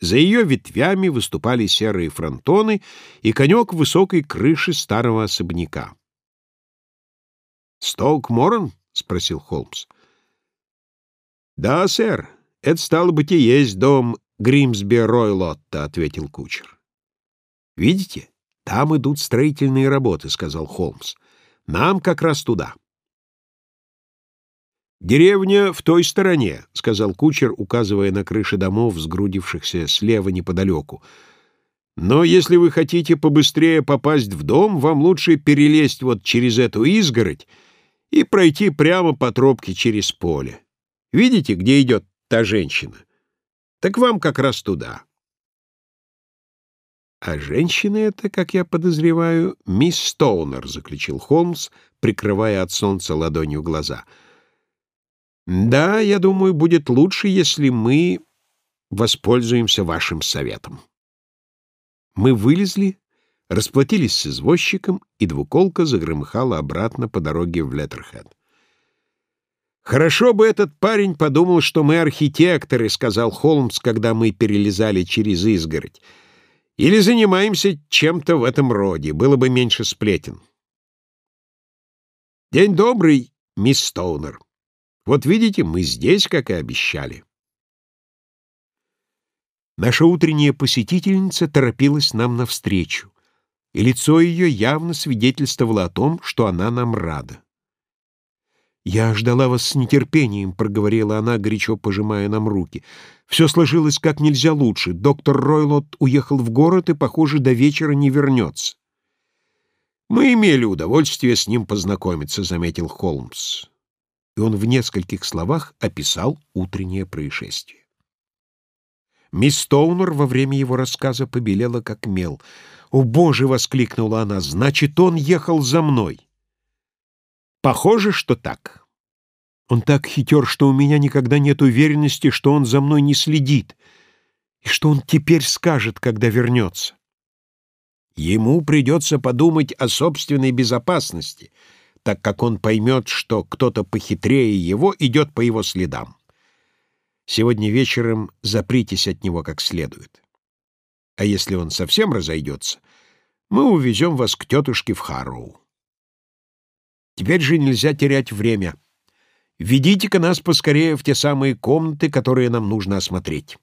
За ее ветвями выступали серые фронтоны и конек высокой крыши старого особняка. «Стоук Моррен?» — спросил Холмс. «Да, сэр, это, стало быть, и есть дом Гримсби Ройлотта», — ответил кучер. «Видите? «Там идут строительные работы», — сказал Холмс. «Нам как раз туда». «Деревня в той стороне», — сказал кучер, указывая на крыши домов, сгрудившихся слева неподалеку. «Но если вы хотите побыстрее попасть в дом, вам лучше перелезть вот через эту изгородь и пройти прямо по тропке через поле. Видите, где идет та женщина? Так вам как раз туда». А женщина это, как я подозреваю, мисс Стоунер, заключил Холмс, прикрывая от солнца ладонью глаза. Да, я думаю, будет лучше, если мы воспользуемся вашим советом. Мы вылезли, расплатились с извозчиком, и двуколка загромыхала обратно по дороге в Леттерхед. «Хорошо бы этот парень подумал, что мы архитекторы», — сказал Холмс, когда мы перелезали через изгородь. Или занимаемся чем-то в этом роде. Было бы меньше сплетен. День добрый, мисс Стоунер. Вот видите, мы здесь, как и обещали. Наша утренняя посетительница торопилась нам навстречу, и лицо ее явно свидетельствовало о том, что она нам рада. «Я ждала вас с нетерпением», — проговорила она, горячо пожимая нам руки. Все сложилось как нельзя лучше. Доктор Ройлот уехал в город и, похоже, до вечера не вернется. «Мы имели удовольствие с ним познакомиться», — заметил Холмс. И он в нескольких словах описал утреннее происшествие. Мисс Стоунер во время его рассказа побелела как мел. «О, Боже!» — воскликнула она. «Значит, он ехал за мной!» «Похоже, что так». Он так хитер, что у меня никогда нет уверенности, что он за мной не следит, и что он теперь скажет, когда вернется. Ему придется подумать о собственной безопасности, так как он поймет, что кто-то похитрее его идет по его следам. Сегодня вечером запритесь от него как следует. А если он совсем разойдется, мы увезем вас к тетушке в Харроу. Теперь же нельзя терять время — Ведите-ка нас поскорее в те самые комнаты, которые нам нужно осмотреть.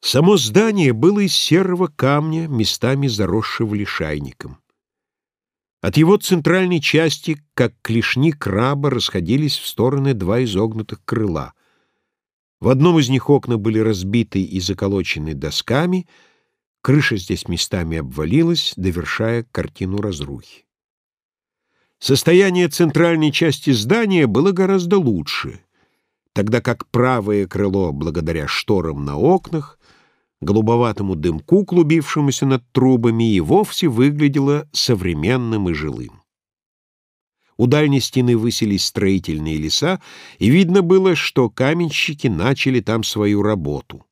Само здание было из серого камня, местами заросшего лишайником. От его центральной части, как клешни краба, расходились в стороны два изогнутых крыла. В одном из них окна были разбиты и заколочены досками, крыша здесь местами обвалилась, довершая картину разрухи. Состояние центральной части здания было гораздо лучше, тогда как правое крыло, благодаря шторам на окнах, голубоватому дымку, клубившемуся над трубами, и вовсе выглядело современным и жилым. У дальней стены высились строительные леса, и видно было, что каменщики начали там свою работу.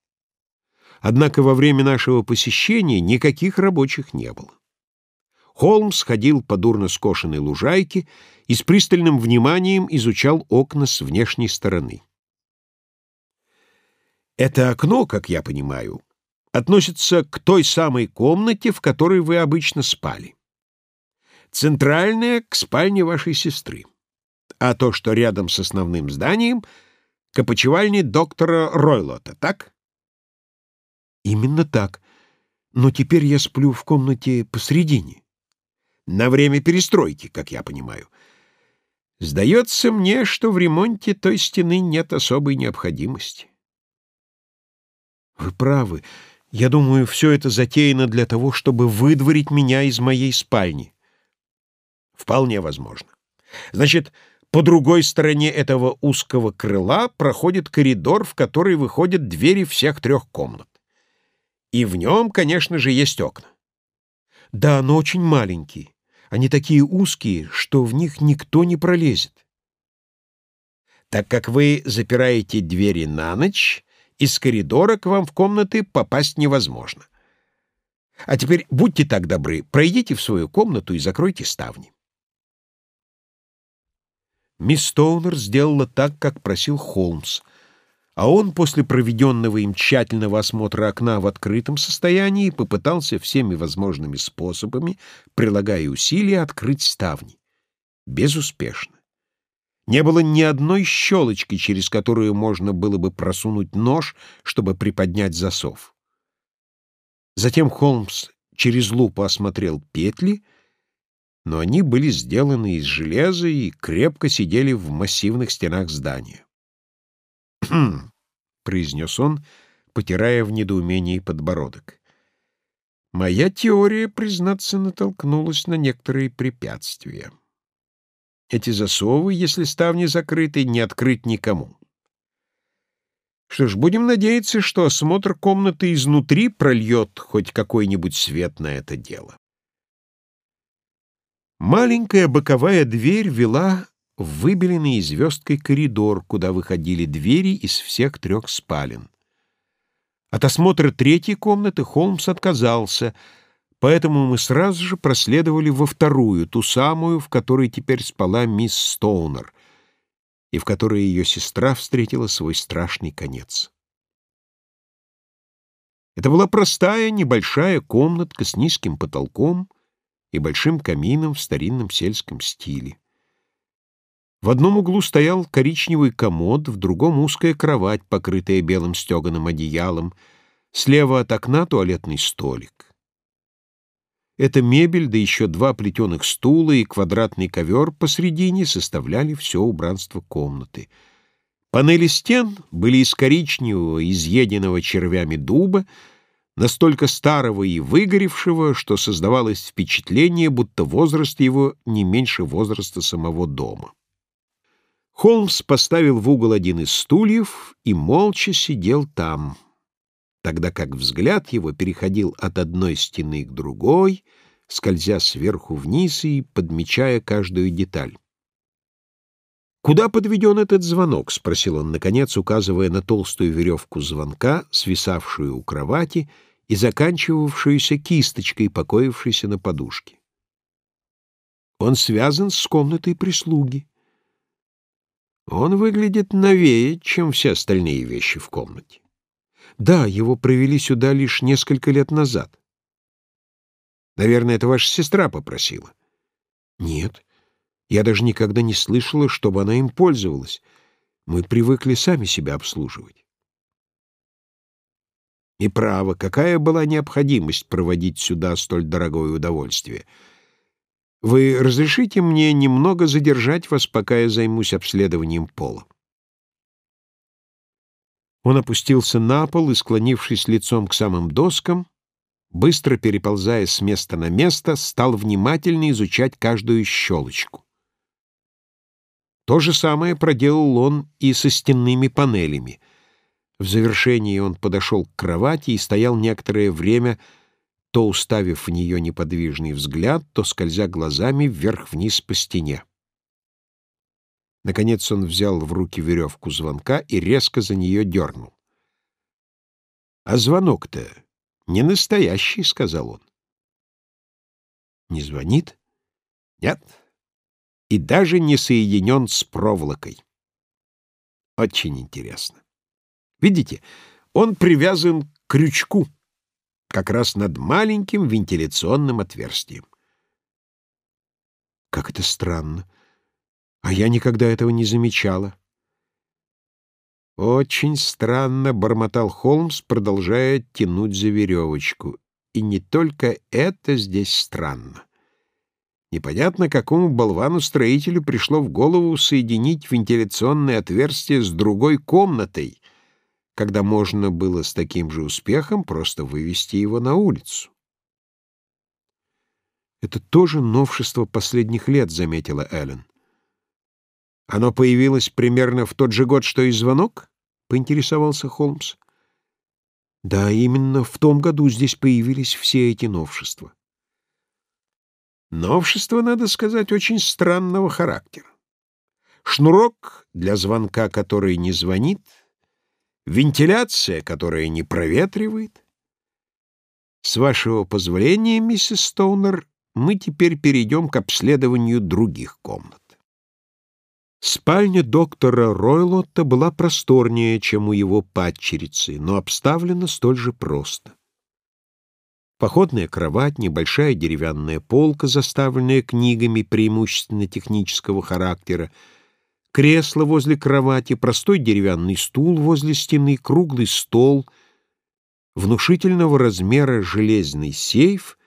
Однако во время нашего посещения никаких рабочих не было. Холмс ходил по дурно скошенной лужайке и с пристальным вниманием изучал окна с внешней стороны. Это окно, как я понимаю, относится к той самой комнате, в которой вы обычно спали. Центральное — к спальне вашей сестры. А то, что рядом с основным зданием, — к опочивальне доктора Ройлота, так? Именно так. Но теперь я сплю в комнате посредине на время перестройки, как я понимаю. Сдается мне, что в ремонте той стены нет особой необходимости. Вы правы. Я думаю, все это затеяно для того, чтобы выдворить меня из моей спальни. Вполне возможно. Значит, по другой стороне этого узкого крыла проходит коридор, в который выходят двери всех трех комнат. И в нем, конечно же, есть окна. Да, но очень маленькие. Они такие узкие, что в них никто не пролезет. Так как вы запираете двери на ночь, из коридора к вам в комнаты попасть невозможно. А теперь будьте так добры, пройдите в свою комнату и закройте ставни. Мисс Стоунер сделала так, как просил Холмс — а он после проведенного им тщательного осмотра окна в открытом состоянии попытался всеми возможными способами, прилагая усилия, открыть ставни. Безуспешно. Не было ни одной щелочки, через которую можно было бы просунуть нож, чтобы приподнять засов. Затем Холмс через лупу осмотрел петли, но они были сделаны из железа и крепко сидели в массивных стенах здания. произнес он, потирая в недоумении подбородок. Моя теория, признаться, натолкнулась на некоторые препятствия. Эти засовы, если ставни закрыты, не открыть никому. Что ж, будем надеяться, что осмотр комнаты изнутри прольет хоть какой-нибудь свет на это дело. Маленькая боковая дверь вела выбеленный звездкой коридор, куда выходили двери из всех трех спален. От осмотра третьей комнаты Холмс отказался, поэтому мы сразу же проследовали во вторую, ту самую, в которой теперь спала мисс Стоунер, и в которой ее сестра встретила свой страшный конец. Это была простая, небольшая комнатка с низким потолком и большим камином в старинном сельском стиле. В одном углу стоял коричневый комод, в другом узкая кровать, покрытая белым стеганым одеялом, слева от окна туалетный столик. Эта мебель, да еще два плетеных стула и квадратный ковер посредине составляли все убранство комнаты. Панели стен были из коричневого, изъеденного червями дуба, настолько старого и выгоревшего, что создавалось впечатление, будто возраст его не меньше возраста самого дома. Холмс поставил в угол один из стульев и молча сидел там, тогда как взгляд его переходил от одной стены к другой, скользя сверху вниз и подмечая каждую деталь. «Куда подведен этот звонок?» — спросил он, наконец, указывая на толстую веревку звонка, свисавшую у кровати и заканчивавшуюся кисточкой, покоившейся на подушке. «Он связан с комнатой прислуги», он выглядит новее, чем все остальные вещи в комнате. Да, его провели сюда лишь несколько лет назад. Наверное, это ваша сестра попросила. Нет, я даже никогда не слышала, чтобы она им пользовалась. Мы привыкли сами себя обслуживать. И право, какая была необходимость проводить сюда столь дорогое удовольствие — вы разрешите мне немного задержать вас, пока я займусь обследованием пола?» Он опустился на пол и, склонившись лицом к самым доскам, быстро переползая с места на место, стал внимательно изучать каждую щелочку. То же самое проделал он и со стенными панелями. В завершении он подошел к кровати и стоял некоторое время, то уставив в нее неподвижный взгляд, то скользя глазами вверх-вниз по стене. Наконец он взял в руки веревку звонка и резко за нее дернул. «А звонок-то не настоящий», — сказал он. «Не звонит?» «Нет. И даже не соединен с проволокой». «Очень интересно. Видите, он привязан к крючку» как раз над маленьким вентиляционным отверстием. Как это странно. А я никогда этого не замечала. Очень странно, — бормотал Холмс, продолжая тянуть за веревочку. И не только это здесь странно. Непонятно, какому болвану-строителю пришло в голову соединить вентиляционное отверстие с другой комнатой — когда можно было с таким же успехом просто вывести его на улицу. «Это тоже новшество последних лет», — заметила Эллен. «Оно появилось примерно в тот же год, что и звонок?» — поинтересовался Холмс. «Да, именно в том году здесь появились все эти новшества». «Новшество, надо сказать, очень странного характера. Шнурок для звонка, который не звонит, вентиляция, которая не проветривает. С вашего позволения, миссис Стоунер, мы теперь перейдем к обследованию других комнат. Спальня доктора Ройлотта была просторнее, чем у его падчерицы, но обставлена столь же просто. Походная кровать, небольшая деревянная полка, заставленная книгами преимущественно технического характера, кресло возле кровати, простой деревянный стул возле стены, круглый стол, внушительного размера железный сейф.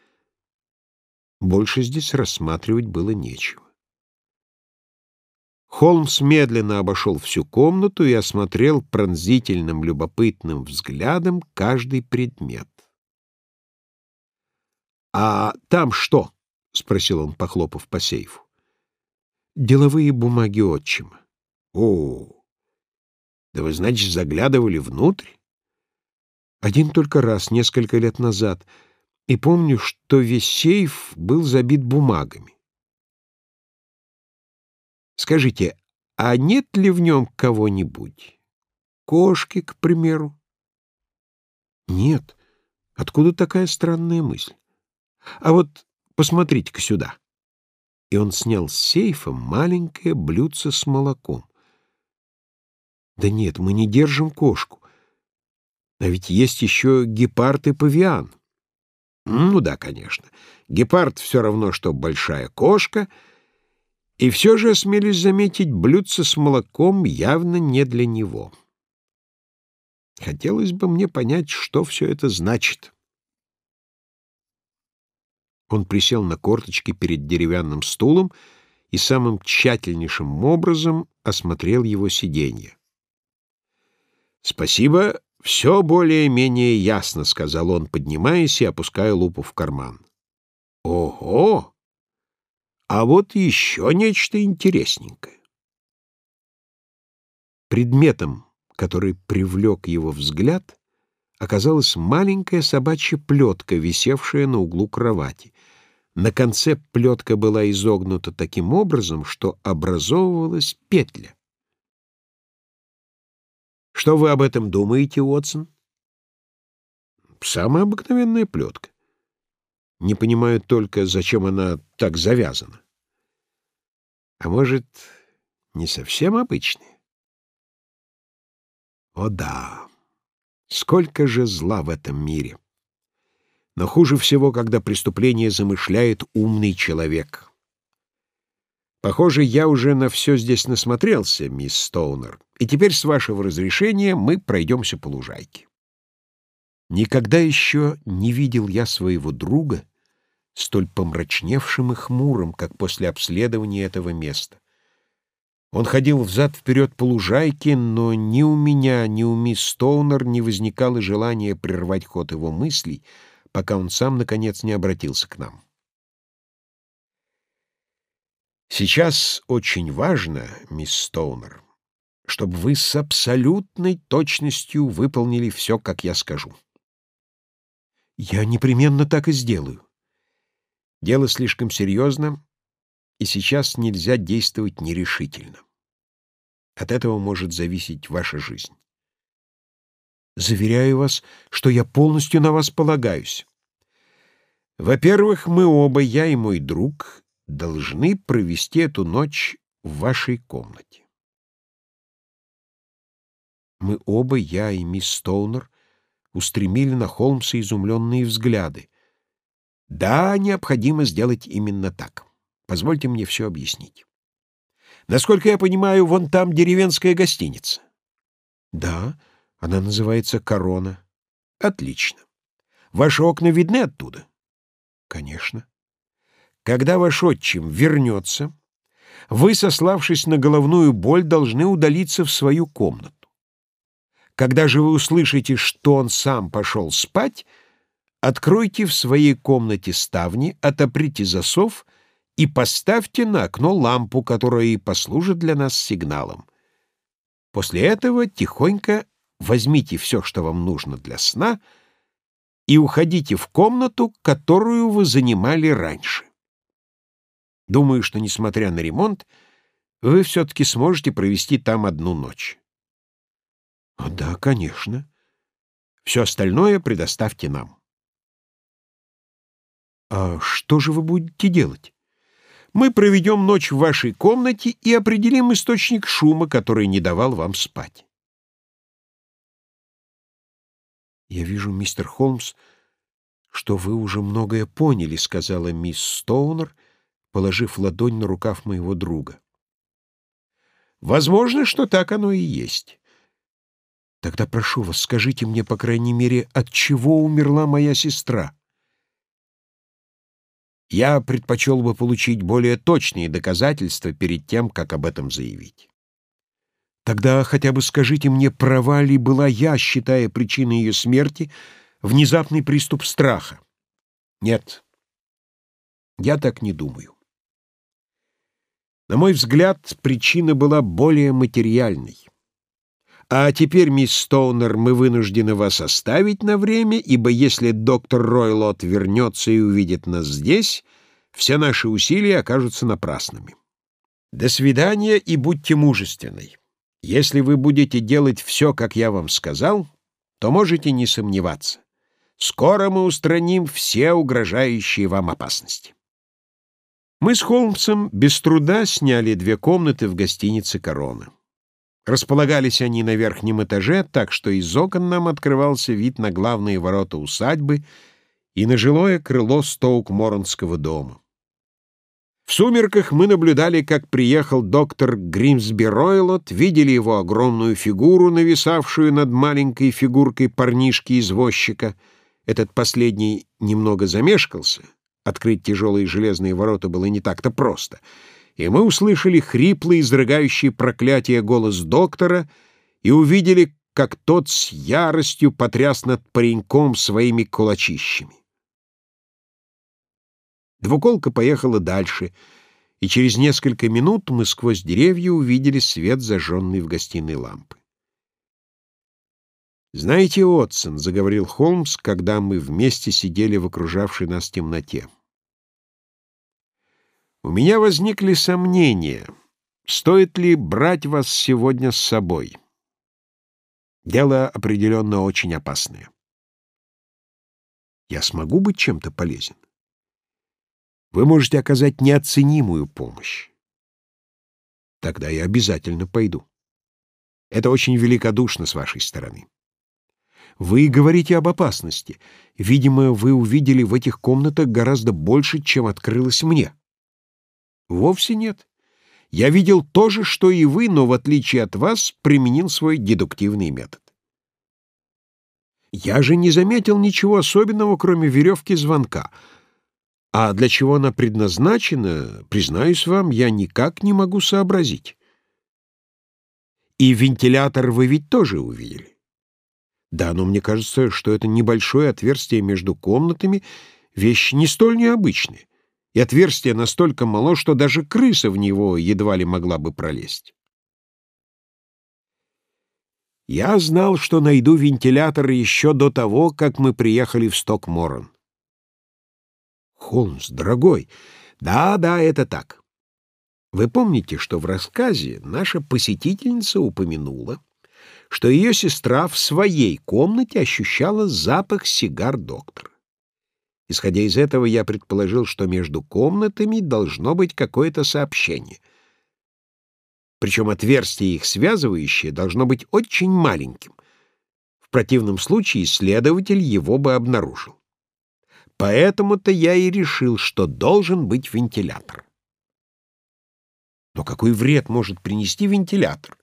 Больше здесь рассматривать было нечего. Холмс медленно обошел всю комнату и осмотрел пронзительным любопытным взглядом каждый предмет. «А там что?» — спросил он, похлопав по сейфу деловые бумаги отчима. — О, да вы, значит, заглядывали внутрь? Один только раз, несколько лет назад, и помню, что весь сейф был забит бумагами. Скажите, а нет ли в нем кого-нибудь? Кошки, к примеру? Нет. Откуда такая странная мысль? А вот посмотрите-ка сюда и он снял с сейфа маленькое блюдце с молоком. «Да нет, мы не держим кошку. А ведь есть еще гепард и павиан». «Ну да, конечно. Гепард все равно, что большая кошка». И все же, осмелюсь заметить, блюдце с молоком явно не для него. Хотелось бы мне понять, что все это значит. Он присел на корточки перед деревянным стулом и самым тщательнейшим образом осмотрел его сиденье. «Спасибо, все более-менее ясно», — сказал он, поднимаясь и опуская лупу в карман. «Ого! А вот еще нечто интересненькое». Предметом, который привлек его взгляд, оказалась маленькая собачья плетка, висевшая на углу кровати. На конце плетка была изогнута таким образом, что образовывалась петля. «Что вы об этом думаете, Уотсон?» «Самая обыкновенная плетка. Не понимаю только, зачем она так завязана. А может, не совсем обычная?» «О да! Сколько же зла в этом мире!» но хуже всего, когда преступление замышляет умный человек. Похоже, я уже на все здесь насмотрелся, мисс Стоунер, и теперь, с вашего разрешения, мы пройдемся по лужайке. Никогда еще не видел я своего друга столь помрачневшим и хмурым, как после обследования этого места. Он ходил взад-вперед по лужайке, но ни у меня, ни у мисс Стоунер не возникало желания прервать ход его мыслей — пока он сам, наконец, не обратился к нам. Сейчас очень важно, мисс Стоунер, чтобы вы с абсолютной точностью выполнили все, как я скажу. Я непременно так и сделаю. Дело слишком серьезно, и сейчас нельзя действовать нерешительно. От этого может зависеть ваша жизнь заверяю вас, что я полностью на вас полагаюсь. Во-первых, мы оба, я и мой друг, должны провести эту ночь в вашей комнате. Мы оба, я и мисс Стоунер, устремили на Холмса изумленные взгляды. Да, необходимо сделать именно так. Позвольте мне все объяснить. Насколько я понимаю, вон там деревенская гостиница. Да, она называется «Корона». Отлично. Ваши окна видны оттуда? Конечно. Когда ваш отчим вернется, вы, сославшись на головную боль, должны удалиться в свою комнату. Когда же вы услышите, что он сам пошел спать, откройте в своей комнате ставни, отоприте засов и поставьте на окно лампу, которая и послужит для нас сигналом. После этого тихонько Возьмите все, что вам нужно для сна, и уходите в комнату, которую вы занимали раньше. Думаю, что, несмотря на ремонт, вы все-таки сможете провести там одну ночь. — Да, конечно. Все остальное предоставьте нам. — А что же вы будете делать? — Мы проведем ночь в вашей комнате и определим источник шума, который не давал вам спать. «Я вижу, мистер Холмс, что вы уже многое поняли», — сказала мисс Стоунер, положив ладонь на рукав моего друга. «Возможно, что так оно и есть. Тогда прошу вас, скажите мне, по крайней мере, от чего умерла моя сестра?» Я предпочел бы получить более точные доказательства перед тем, как об этом заявить. Тогда хотя бы скажите мне, права ли была я, считая причиной ее смерти, внезапный приступ страха? Нет, я так не думаю. На мой взгляд, причина была более материальной. А теперь, мисс Стоунер, мы вынуждены вас оставить на время, ибо если доктор Ройлот вернется и увидит нас здесь, все наши усилия окажутся напрасными. До свидания и будьте мужественной. Если вы будете делать все, как я вам сказал, то можете не сомневаться. Скоро мы устраним все угрожающие вам опасности. Мы с Холмсом без труда сняли две комнаты в гостинице «Корона». Располагались они на верхнем этаже, так что из окон нам открывался вид на главные ворота усадьбы и на жилое крыло Стоук-Моронского дома. В сумерках мы наблюдали, как приехал доктор Гримсби Ройлот, видели его огромную фигуру, нависавшую над маленькой фигуркой парнишки-извозчика. Этот последний немного замешкался. Открыть тяжелые железные ворота было не так-то просто. И мы услышали хриплый, изрыгающий проклятие голос доктора и увидели, как тот с яростью потряс над пареньком своими кулачищами. Двуколка поехала дальше, и через несколько минут мы сквозь деревья увидели свет, зажженный в гостиной лампы. «Знаете, Отсон», — заговорил Холмс, когда мы вместе сидели в окружавшей нас темноте, — «у меня возникли сомнения, стоит ли брать вас сегодня с собой. Дело определенно очень опасное. Я смогу быть чем-то полезен?» вы можете оказать неоценимую помощь. Тогда я обязательно пойду. Это очень великодушно с вашей стороны. Вы говорите об опасности. Видимо, вы увидели в этих комнатах гораздо больше, чем открылось мне. Вовсе нет. Я видел то же, что и вы, но, в отличие от вас, применил свой дедуктивный метод. Я же не заметил ничего особенного, кроме веревки звонка — а для чего она предназначена, признаюсь вам, я никак не могу сообразить. И вентилятор вы ведь тоже увидели. Да, но мне кажется, что это небольшое отверстие между комнатами — вещь не столь необычная. И отверстие настолько мало, что даже крыса в него едва ли могла бы пролезть. Я знал, что найду вентилятор еще до того, как мы приехали в Стокморон. Холмс, дорогой, да-да, это так. Вы помните, что в рассказе наша посетительница упомянула, что ее сестра в своей комнате ощущала запах сигар доктора. Исходя из этого, я предположил, что между комнатами должно быть какое-то сообщение. Причем отверстие их связывающее должно быть очень маленьким. В противном случае исследователь его бы обнаружил. Поэтому-то я и решил, что должен быть вентилятор. Но какой вред может принести вентилятор?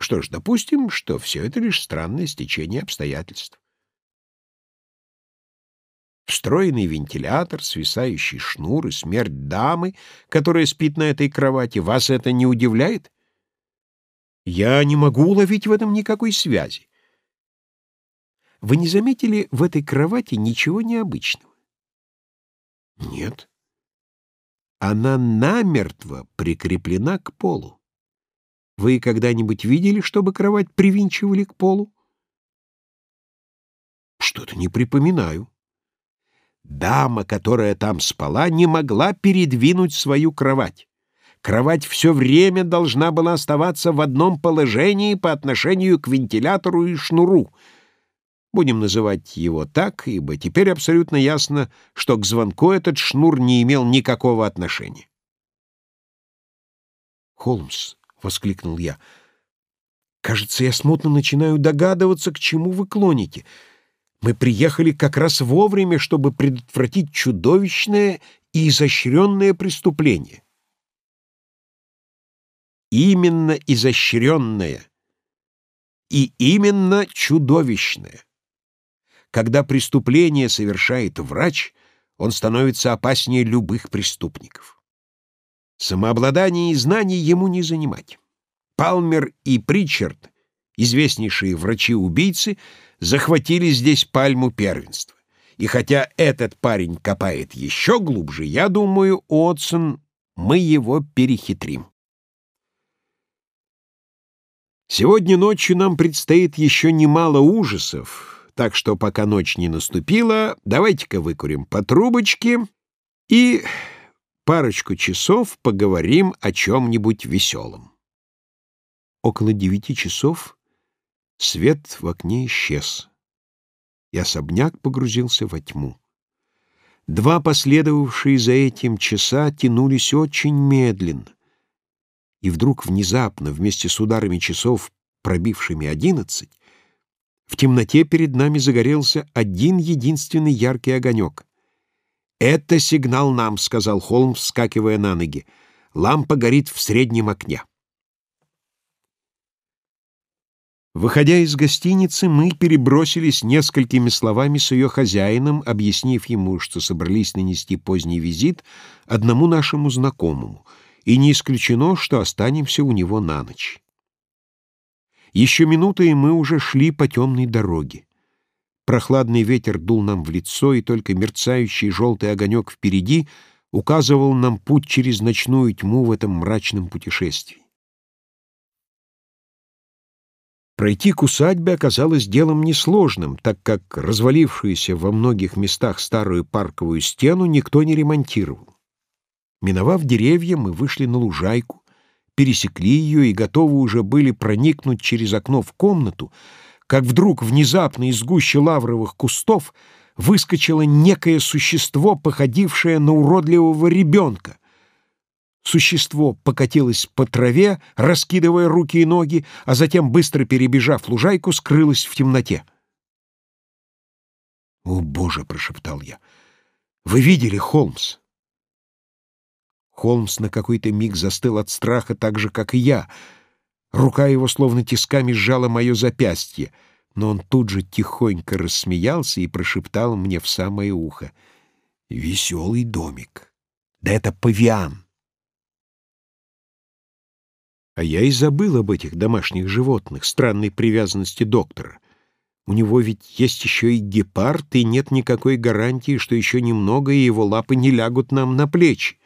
Что ж, допустим, что все это лишь странное стечение обстоятельств. Встроенный вентилятор, свисающий шнур и смерть дамы, которая спит на этой кровати, вас это не удивляет? Я не могу уловить в этом никакой связи. Вы не заметили в этой кровати ничего необычного? Нет. Она намертво прикреплена к полу. Вы когда-нибудь видели, чтобы кровать привинчивали к полу? Что-то не припоминаю. Дама, которая там спала, не могла передвинуть свою кровать. Кровать все время должна была оставаться в одном положении по отношению к вентилятору и шнуру — Будем называть его так, ибо теперь абсолютно ясно, что к звонку этот шнур не имел никакого отношения. «Холмс», — воскликнул я, — «кажется, я смутно начинаю догадываться, к чему вы клоните. Мы приехали как раз вовремя, чтобы предотвратить чудовищное и изощренное преступление». «Именно изощренное и именно чудовищное». Когда преступление совершает врач, он становится опаснее любых преступников. Самообладание и знание ему не занимать. Палмер и Причард, известнейшие врачи-убийцы, захватили здесь пальму первенства. И хотя этот парень копает еще глубже, я думаю, Отсон, мы его перехитрим. Сегодня ночью нам предстоит еще немало ужасов, так что пока ночь не наступила, давайте-ка выкурим по трубочке и парочку часов поговорим о чем-нибудь веселом. Около девяти часов свет в окне исчез, и особняк погрузился во тьму. Два последовавшие за этим часа тянулись очень медленно, и вдруг внезапно вместе с ударами часов, пробившими одиннадцать, в темноте перед нами загорелся один единственный яркий огонек. «Это сигнал нам», — сказал Холм, вскакивая на ноги. «Лампа горит в среднем окне». Выходя из гостиницы, мы перебросились несколькими словами с ее хозяином, объяснив ему, что собрались нанести поздний визит одному нашему знакомому, и не исключено, что останемся у него на ночь. Еще минута, и мы уже шли по темной дороге. Прохладный ветер дул нам в лицо, и только мерцающий желтый огонек впереди указывал нам путь через ночную тьму в этом мрачном путешествии. Пройти к усадьбе оказалось делом несложным, так как развалившуюся во многих местах старую парковую стену никто не ремонтировал. Миновав деревья, мы вышли на лужайку, пересекли ее и готовы уже были проникнуть через окно в комнату, как вдруг внезапно из гуще лавровых кустов выскочило некое существо, походившее на уродливого ребенка. Существо покатилось по траве, раскидывая руки и ноги, а затем, быстро перебежав лужайку, скрылось в темноте. «О, Боже!» — прошептал я. «Вы видели, Холмс?» Холмс на какой-то миг застыл от страха так же, как и я. Рука его словно тисками сжала мое запястье, но он тут же тихонько рассмеялся и прошептал мне в самое ухо. «Веселый домик! Да это павиан!» А я и забыл об этих домашних животных, странной привязанности доктора. У него ведь есть еще и гепард, и нет никакой гарантии, что еще немного, и его лапы не лягут нам на плечи.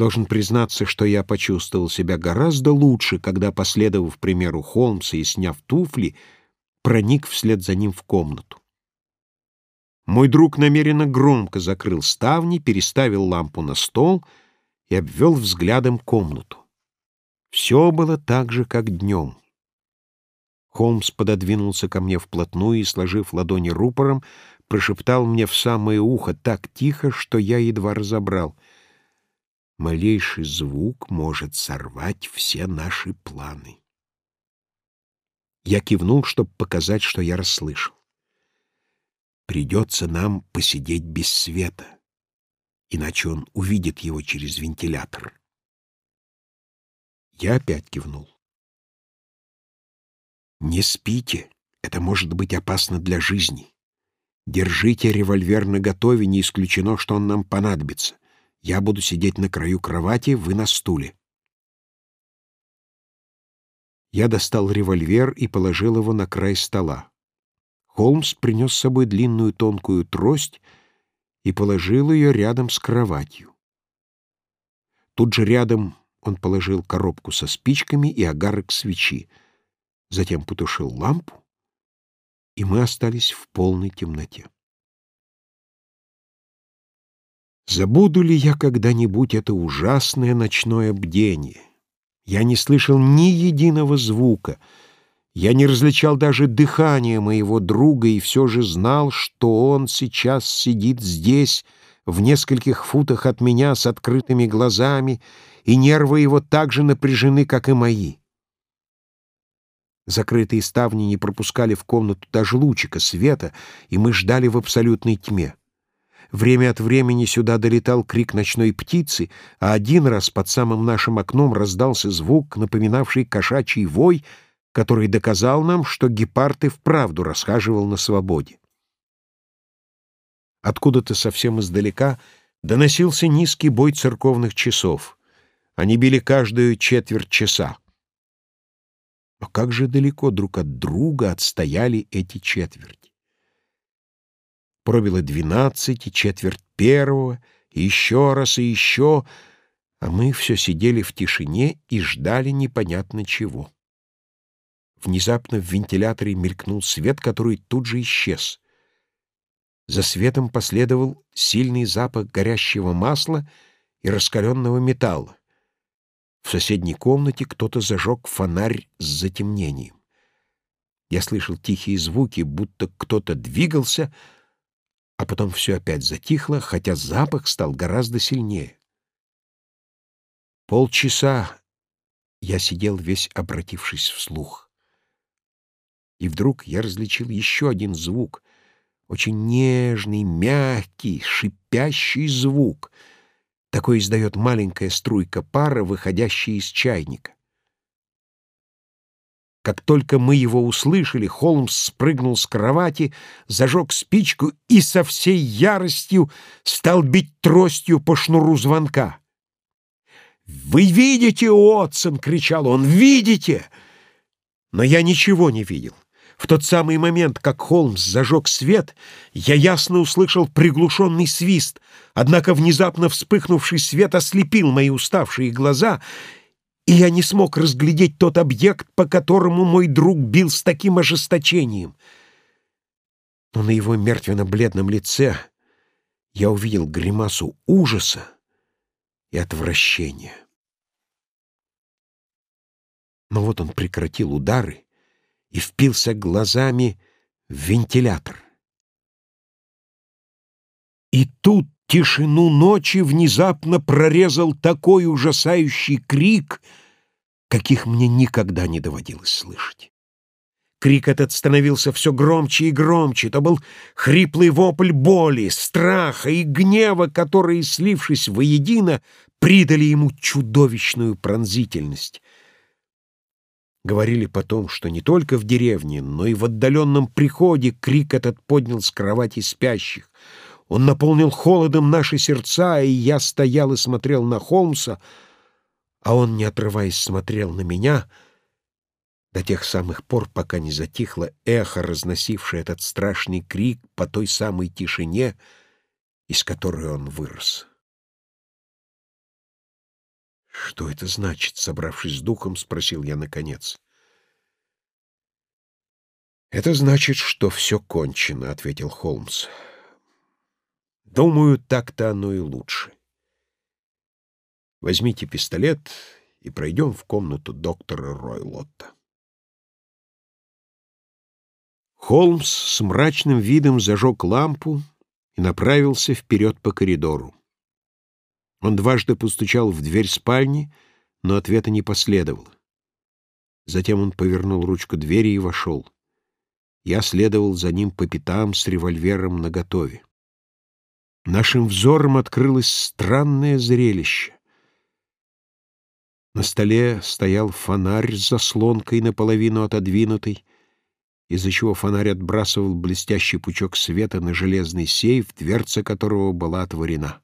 Должен признаться, что я почувствовал себя гораздо лучше, когда, последовав примеру Холмса и сняв туфли, проник вслед за ним в комнату. Мой друг намеренно громко закрыл ставни, переставил лампу на стол и обвел взглядом комнату. Все было так же, как днем. Холмс пододвинулся ко мне вплотную и, сложив ладони рупором, прошептал мне в самое ухо так тихо, что я едва разобрал — малейший звук может сорвать все наши планы. Я кивнул, чтобы показать, что я расслышал. Придется нам посидеть без света, иначе он увидит его через вентилятор. Я опять кивнул. «Не спите, это может быть опасно для жизни. Держите револьвер наготове, не исключено, что он нам понадобится. Я буду сидеть на краю кровати, вы на стуле. Я достал револьвер и положил его на край стола. Холмс принес с собой длинную тонкую трость и положил ее рядом с кроватью. Тут же рядом он положил коробку со спичками и огарок свечи, затем потушил лампу, и мы остались в полной темноте. Забуду ли я когда-нибудь это ужасное ночное бдение? Я не слышал ни единого звука. Я не различал даже дыхания моего друга и все же знал, что он сейчас сидит здесь, в нескольких футах от меня с открытыми глазами, и нервы его так же напряжены, как и мои. Закрытые ставни не пропускали в комнату даже лучика света, и мы ждали в абсолютной тьме. Время от времени сюда долетал крик ночной птицы, а один раз под самым нашим окном раздался звук, напоминавший кошачий вой, который доказал нам, что гепард и вправду расхаживал на свободе. Откуда-то совсем издалека доносился низкий бой церковных часов. Они били каждую четверть часа. А как же далеко друг от друга отстояли эти четверть? Пробило двенадцать и четверть первого, и еще раз и еще, а мы все сидели в тишине и ждали непонятно чего. Внезапно в вентиляторе мелькнул свет, который тут же исчез. За светом последовал сильный запах горящего масла и раскаленного металла. В соседней комнате кто-то зажег фонарь с затемнением. Я слышал тихие звуки, будто кто-то двигался, а потом все опять затихло, хотя запах стал гораздо сильнее. Полчаса я сидел весь обратившись вслух. И вдруг я различил еще один звук, очень нежный, мягкий, шипящий звук. Такой издает маленькая струйка пара, выходящая из чайника. Как только мы его услышали, Холмс спрыгнул с кровати, зажег спичку и со всей яростью стал бить тростью по шнуру звонка. «Вы видите, Отсон!» — кричал он. «Видите!» Но я ничего не видел. В тот самый момент, как Холмс зажег свет, я ясно услышал приглушенный свист, однако внезапно вспыхнувший свет ослепил мои уставшие глаза — и я не смог разглядеть тот объект, по которому мой друг бил с таким ожесточением. Но на его мертвенно-бледном лице я увидел гримасу ужаса и отвращения. Но вот он прекратил удары и впился глазами в вентилятор. И тут Тишину ночи внезапно прорезал такой ужасающий крик, каких мне никогда не доводилось слышать. Крик этот становился все громче и громче. Это был хриплый вопль боли, страха и гнева, которые, слившись воедино, придали ему чудовищную пронзительность. Говорили потом, что не только в деревне, но и в отдаленном приходе крик этот поднял с кровати спящих. Он наполнил холодом наши сердца, и я стоял и смотрел на Холмса, а он, не отрываясь, смотрел на меня до тех самых пор, пока не затихло эхо, разносившее этот страшный крик по той самой тишине, из которой он вырос. «Что это значит?» — собравшись с духом, спросил я наконец. «Это значит, что все кончено», — ответил Холмс. «Холмс». Думаю, так-то оно и лучше. Возьмите пистолет и пройдем в комнату доктора Ройлотта. Холмс с мрачным видом зажег лампу и направился вперед по коридору. Он дважды постучал в дверь спальни, но ответа не последовало. Затем он повернул ручку двери и вошел. Я следовал за ним по пятам с револьвером наготове нашим взором открылось странное зрелище. На столе стоял фонарь с заслонкой наполовину отодвинутой, из-за чего фонарь отбрасывал блестящий пучок света на железный сейф, дверца которого была отворена.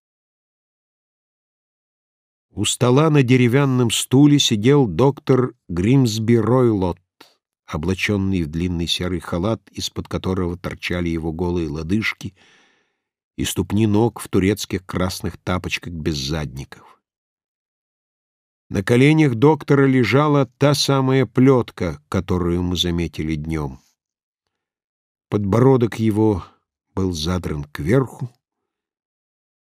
У стола на деревянном стуле сидел доктор Гримсби Ройлот, облаченный в длинный серый халат, из-под которого торчали его голые лодыжки — и ступни ног в турецких красных тапочках без задников. На коленях доктора лежала та самая плетка, которую мы заметили днем. Подбородок его был задран кверху,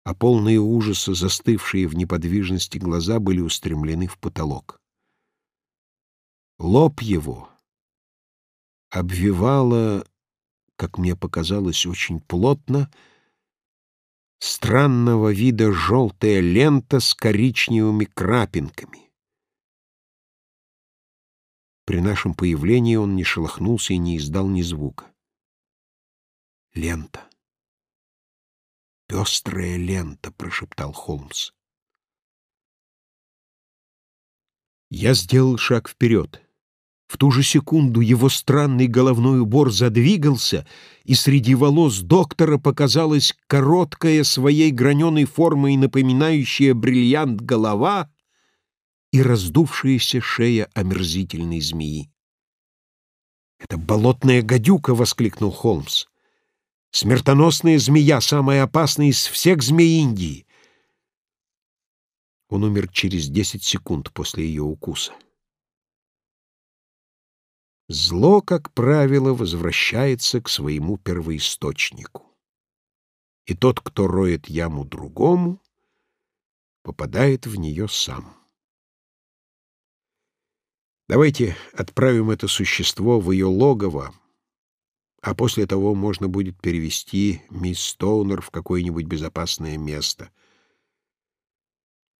а полные ужаса, застывшие в неподвижности глаза, были устремлены в потолок. Лоб его обвивала, как мне показалось, очень плотно, — странного вида желтая лента с коричневыми крапинками. При нашем появлении он не шелохнулся и не издал ни звука. «Лента! Пестрая лента!» — прошептал Холмс. Я сделал шаг вперед. В ту же секунду его странный головной убор задвигался, и среди волос доктора показалась короткая своей граненой формой напоминающая бриллиант голова и раздувшаяся шея омерзительной змеи. «Это болотная гадюка!» — воскликнул Холмс. «Смертоносная змея, самая опасная из всех змей Индии!» Он умер через десять секунд после ее укуса. Зло, как правило, возвращается к своему первоисточнику. И тот, кто роет яму другому, попадает в нее сам. Давайте отправим это существо в ее логово, а после того можно будет перевести мисс Стоунер в какое-нибудь безопасное место.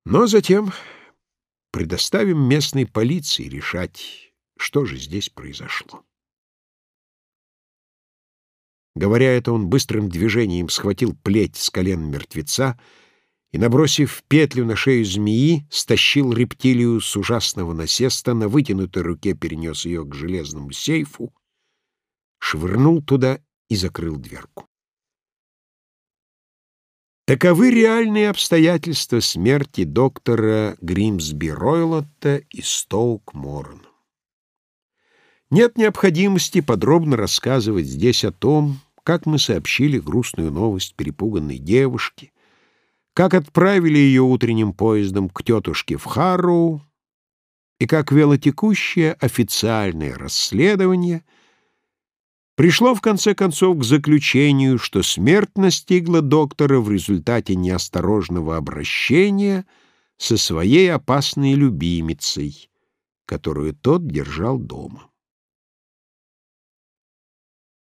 Но затем предоставим местной полиции решать, что же здесь произошло. Говоря это, он быстрым движением схватил плеть с колен мертвеца и, набросив петлю на шею змеи, стащил рептилию с ужасного насеста, на вытянутой руке перенес ее к железному сейфу, швырнул туда и закрыл дверку. Таковы реальные обстоятельства смерти доктора Гримсби Ройлотта и Стоук Морона. Нет необходимости подробно рассказывать здесь о том, как мы сообщили грустную новость перепуганной девушке, как отправили ее утренним поездом к тетушке в Харроу и как велотекущее официальное расследование пришло в конце концов к заключению, что смерть настигла доктора в результате неосторожного обращения со своей опасной любимицей, которую тот держал дома.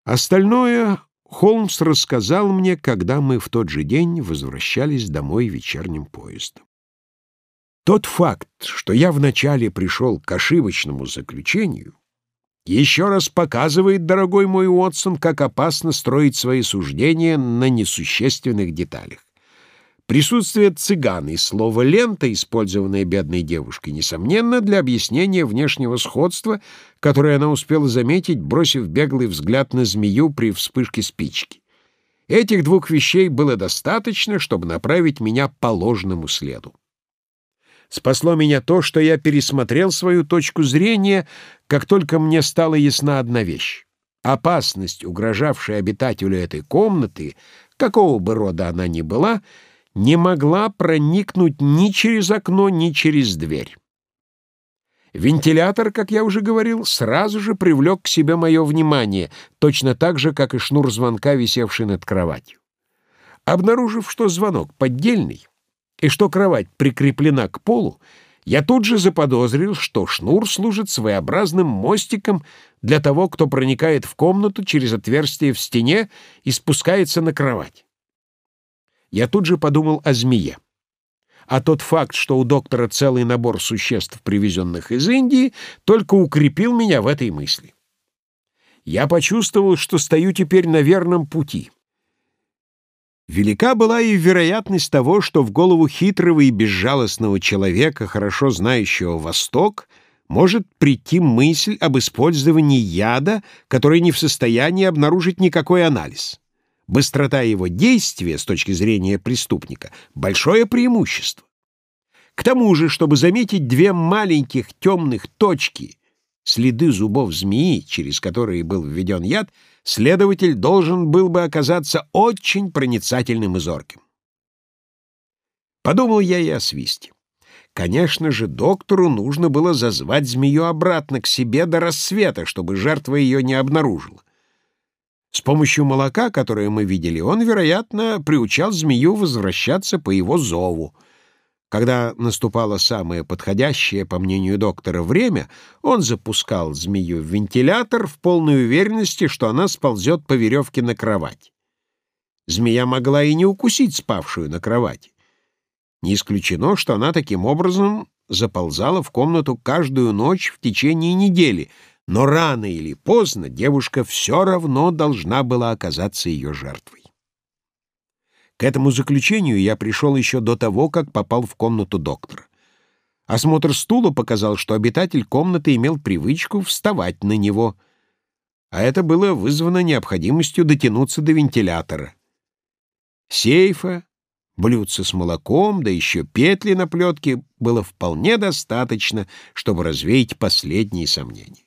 Остальное Холмс рассказал мне, когда мы в тот же день возвращались домой вечерним поездом. Тот факт, что я вначале пришел к ошибочному заключению, еще раз показывает, дорогой мой Уотсон, как опасно строить свои суждения на несущественных деталях. Присутствие цыган и слово «лента», использованное бедной девушкой, несомненно, для объяснения внешнего сходства, которое она успела заметить, бросив беглый взгляд на змею при вспышке спички. Этих двух вещей было достаточно, чтобы направить меня по ложному следу. Спасло меня то, что я пересмотрел свою точку зрения, как только мне стала ясна одна вещь. Опасность, угрожавшая обитателю этой комнаты, какого бы рода она ни была, — не могла проникнуть ни через окно, ни через дверь. Вентилятор, как я уже говорил, сразу же привлек к себе мое внимание, точно так же, как и шнур звонка, висевший над кроватью. Обнаружив, что звонок поддельный и что кровать прикреплена к полу, я тут же заподозрил, что шнур служит своеобразным мостиком для того, кто проникает в комнату через отверстие в стене и спускается на кровать я тут же подумал о змее. А тот факт, что у доктора целый набор существ, привезенных из Индии, только укрепил меня в этой мысли. Я почувствовал, что стою теперь на верном пути. Велика была и вероятность того, что в голову хитрого и безжалостного человека, хорошо знающего Восток, может прийти мысль об использовании яда, который не в состоянии обнаружить никакой анализ. Быстрота его действия с точки зрения преступника — большое преимущество. К тому же, чтобы заметить две маленьких темных точки, следы зубов змеи, через которые был введен яд, следователь должен был бы оказаться очень проницательным и зорким. Подумал я и о свисте. Конечно же, доктору нужно было зазвать змею обратно к себе до рассвета, чтобы жертва ее не обнаружила. С помощью молока, которое мы видели, он, вероятно, приучал змею возвращаться по его зову. Когда наступало самое подходящее, по мнению доктора, время, он запускал змею в вентилятор в полной уверенности, что она сползет по веревке на кровать. Змея могла и не укусить спавшую на кровати. Не исключено, что она таким образом заползала в комнату каждую ночь в течение недели — но рано или поздно девушка все равно должна была оказаться ее жертвой. К этому заключению я пришел еще до того, как попал в комнату доктора. Осмотр стула показал, что обитатель комнаты имел привычку вставать на него, а это было вызвано необходимостью дотянуться до вентилятора. Сейфа, блюдце с молоком, да еще петли на плетке было вполне достаточно, чтобы развеять последние сомнения.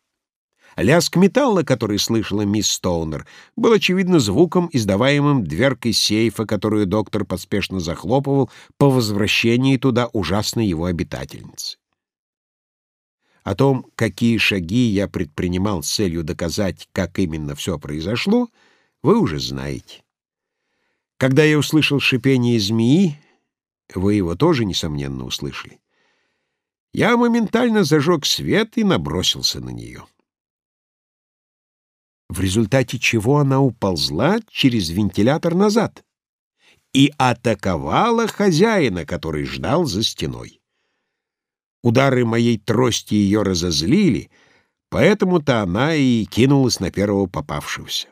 Лязг металла, который слышала мисс Стоунер, был, очевидно, звуком, издаваемым дверкой сейфа, которую доктор поспешно захлопывал по возвращении туда ужасной его обитательницы. О том, какие шаги я предпринимал с целью доказать, как именно все произошло, вы уже знаете. Когда я услышал шипение змеи, вы его тоже, несомненно, услышали, я моментально зажег свет и набросился на нее в результате чего она уползла через вентилятор назад и атаковала хозяина, который ждал за стеной. Удары моей трости ее разозлили, поэтому-то она и кинулась на первого попавшегося.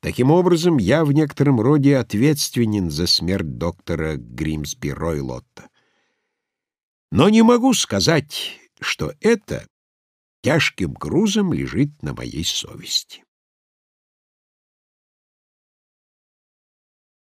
Таким образом, я в некотором роде ответственен за смерть доктора Гримсби Ройлотта. Но не могу сказать, что это тяжким грузом лежит на моей совести.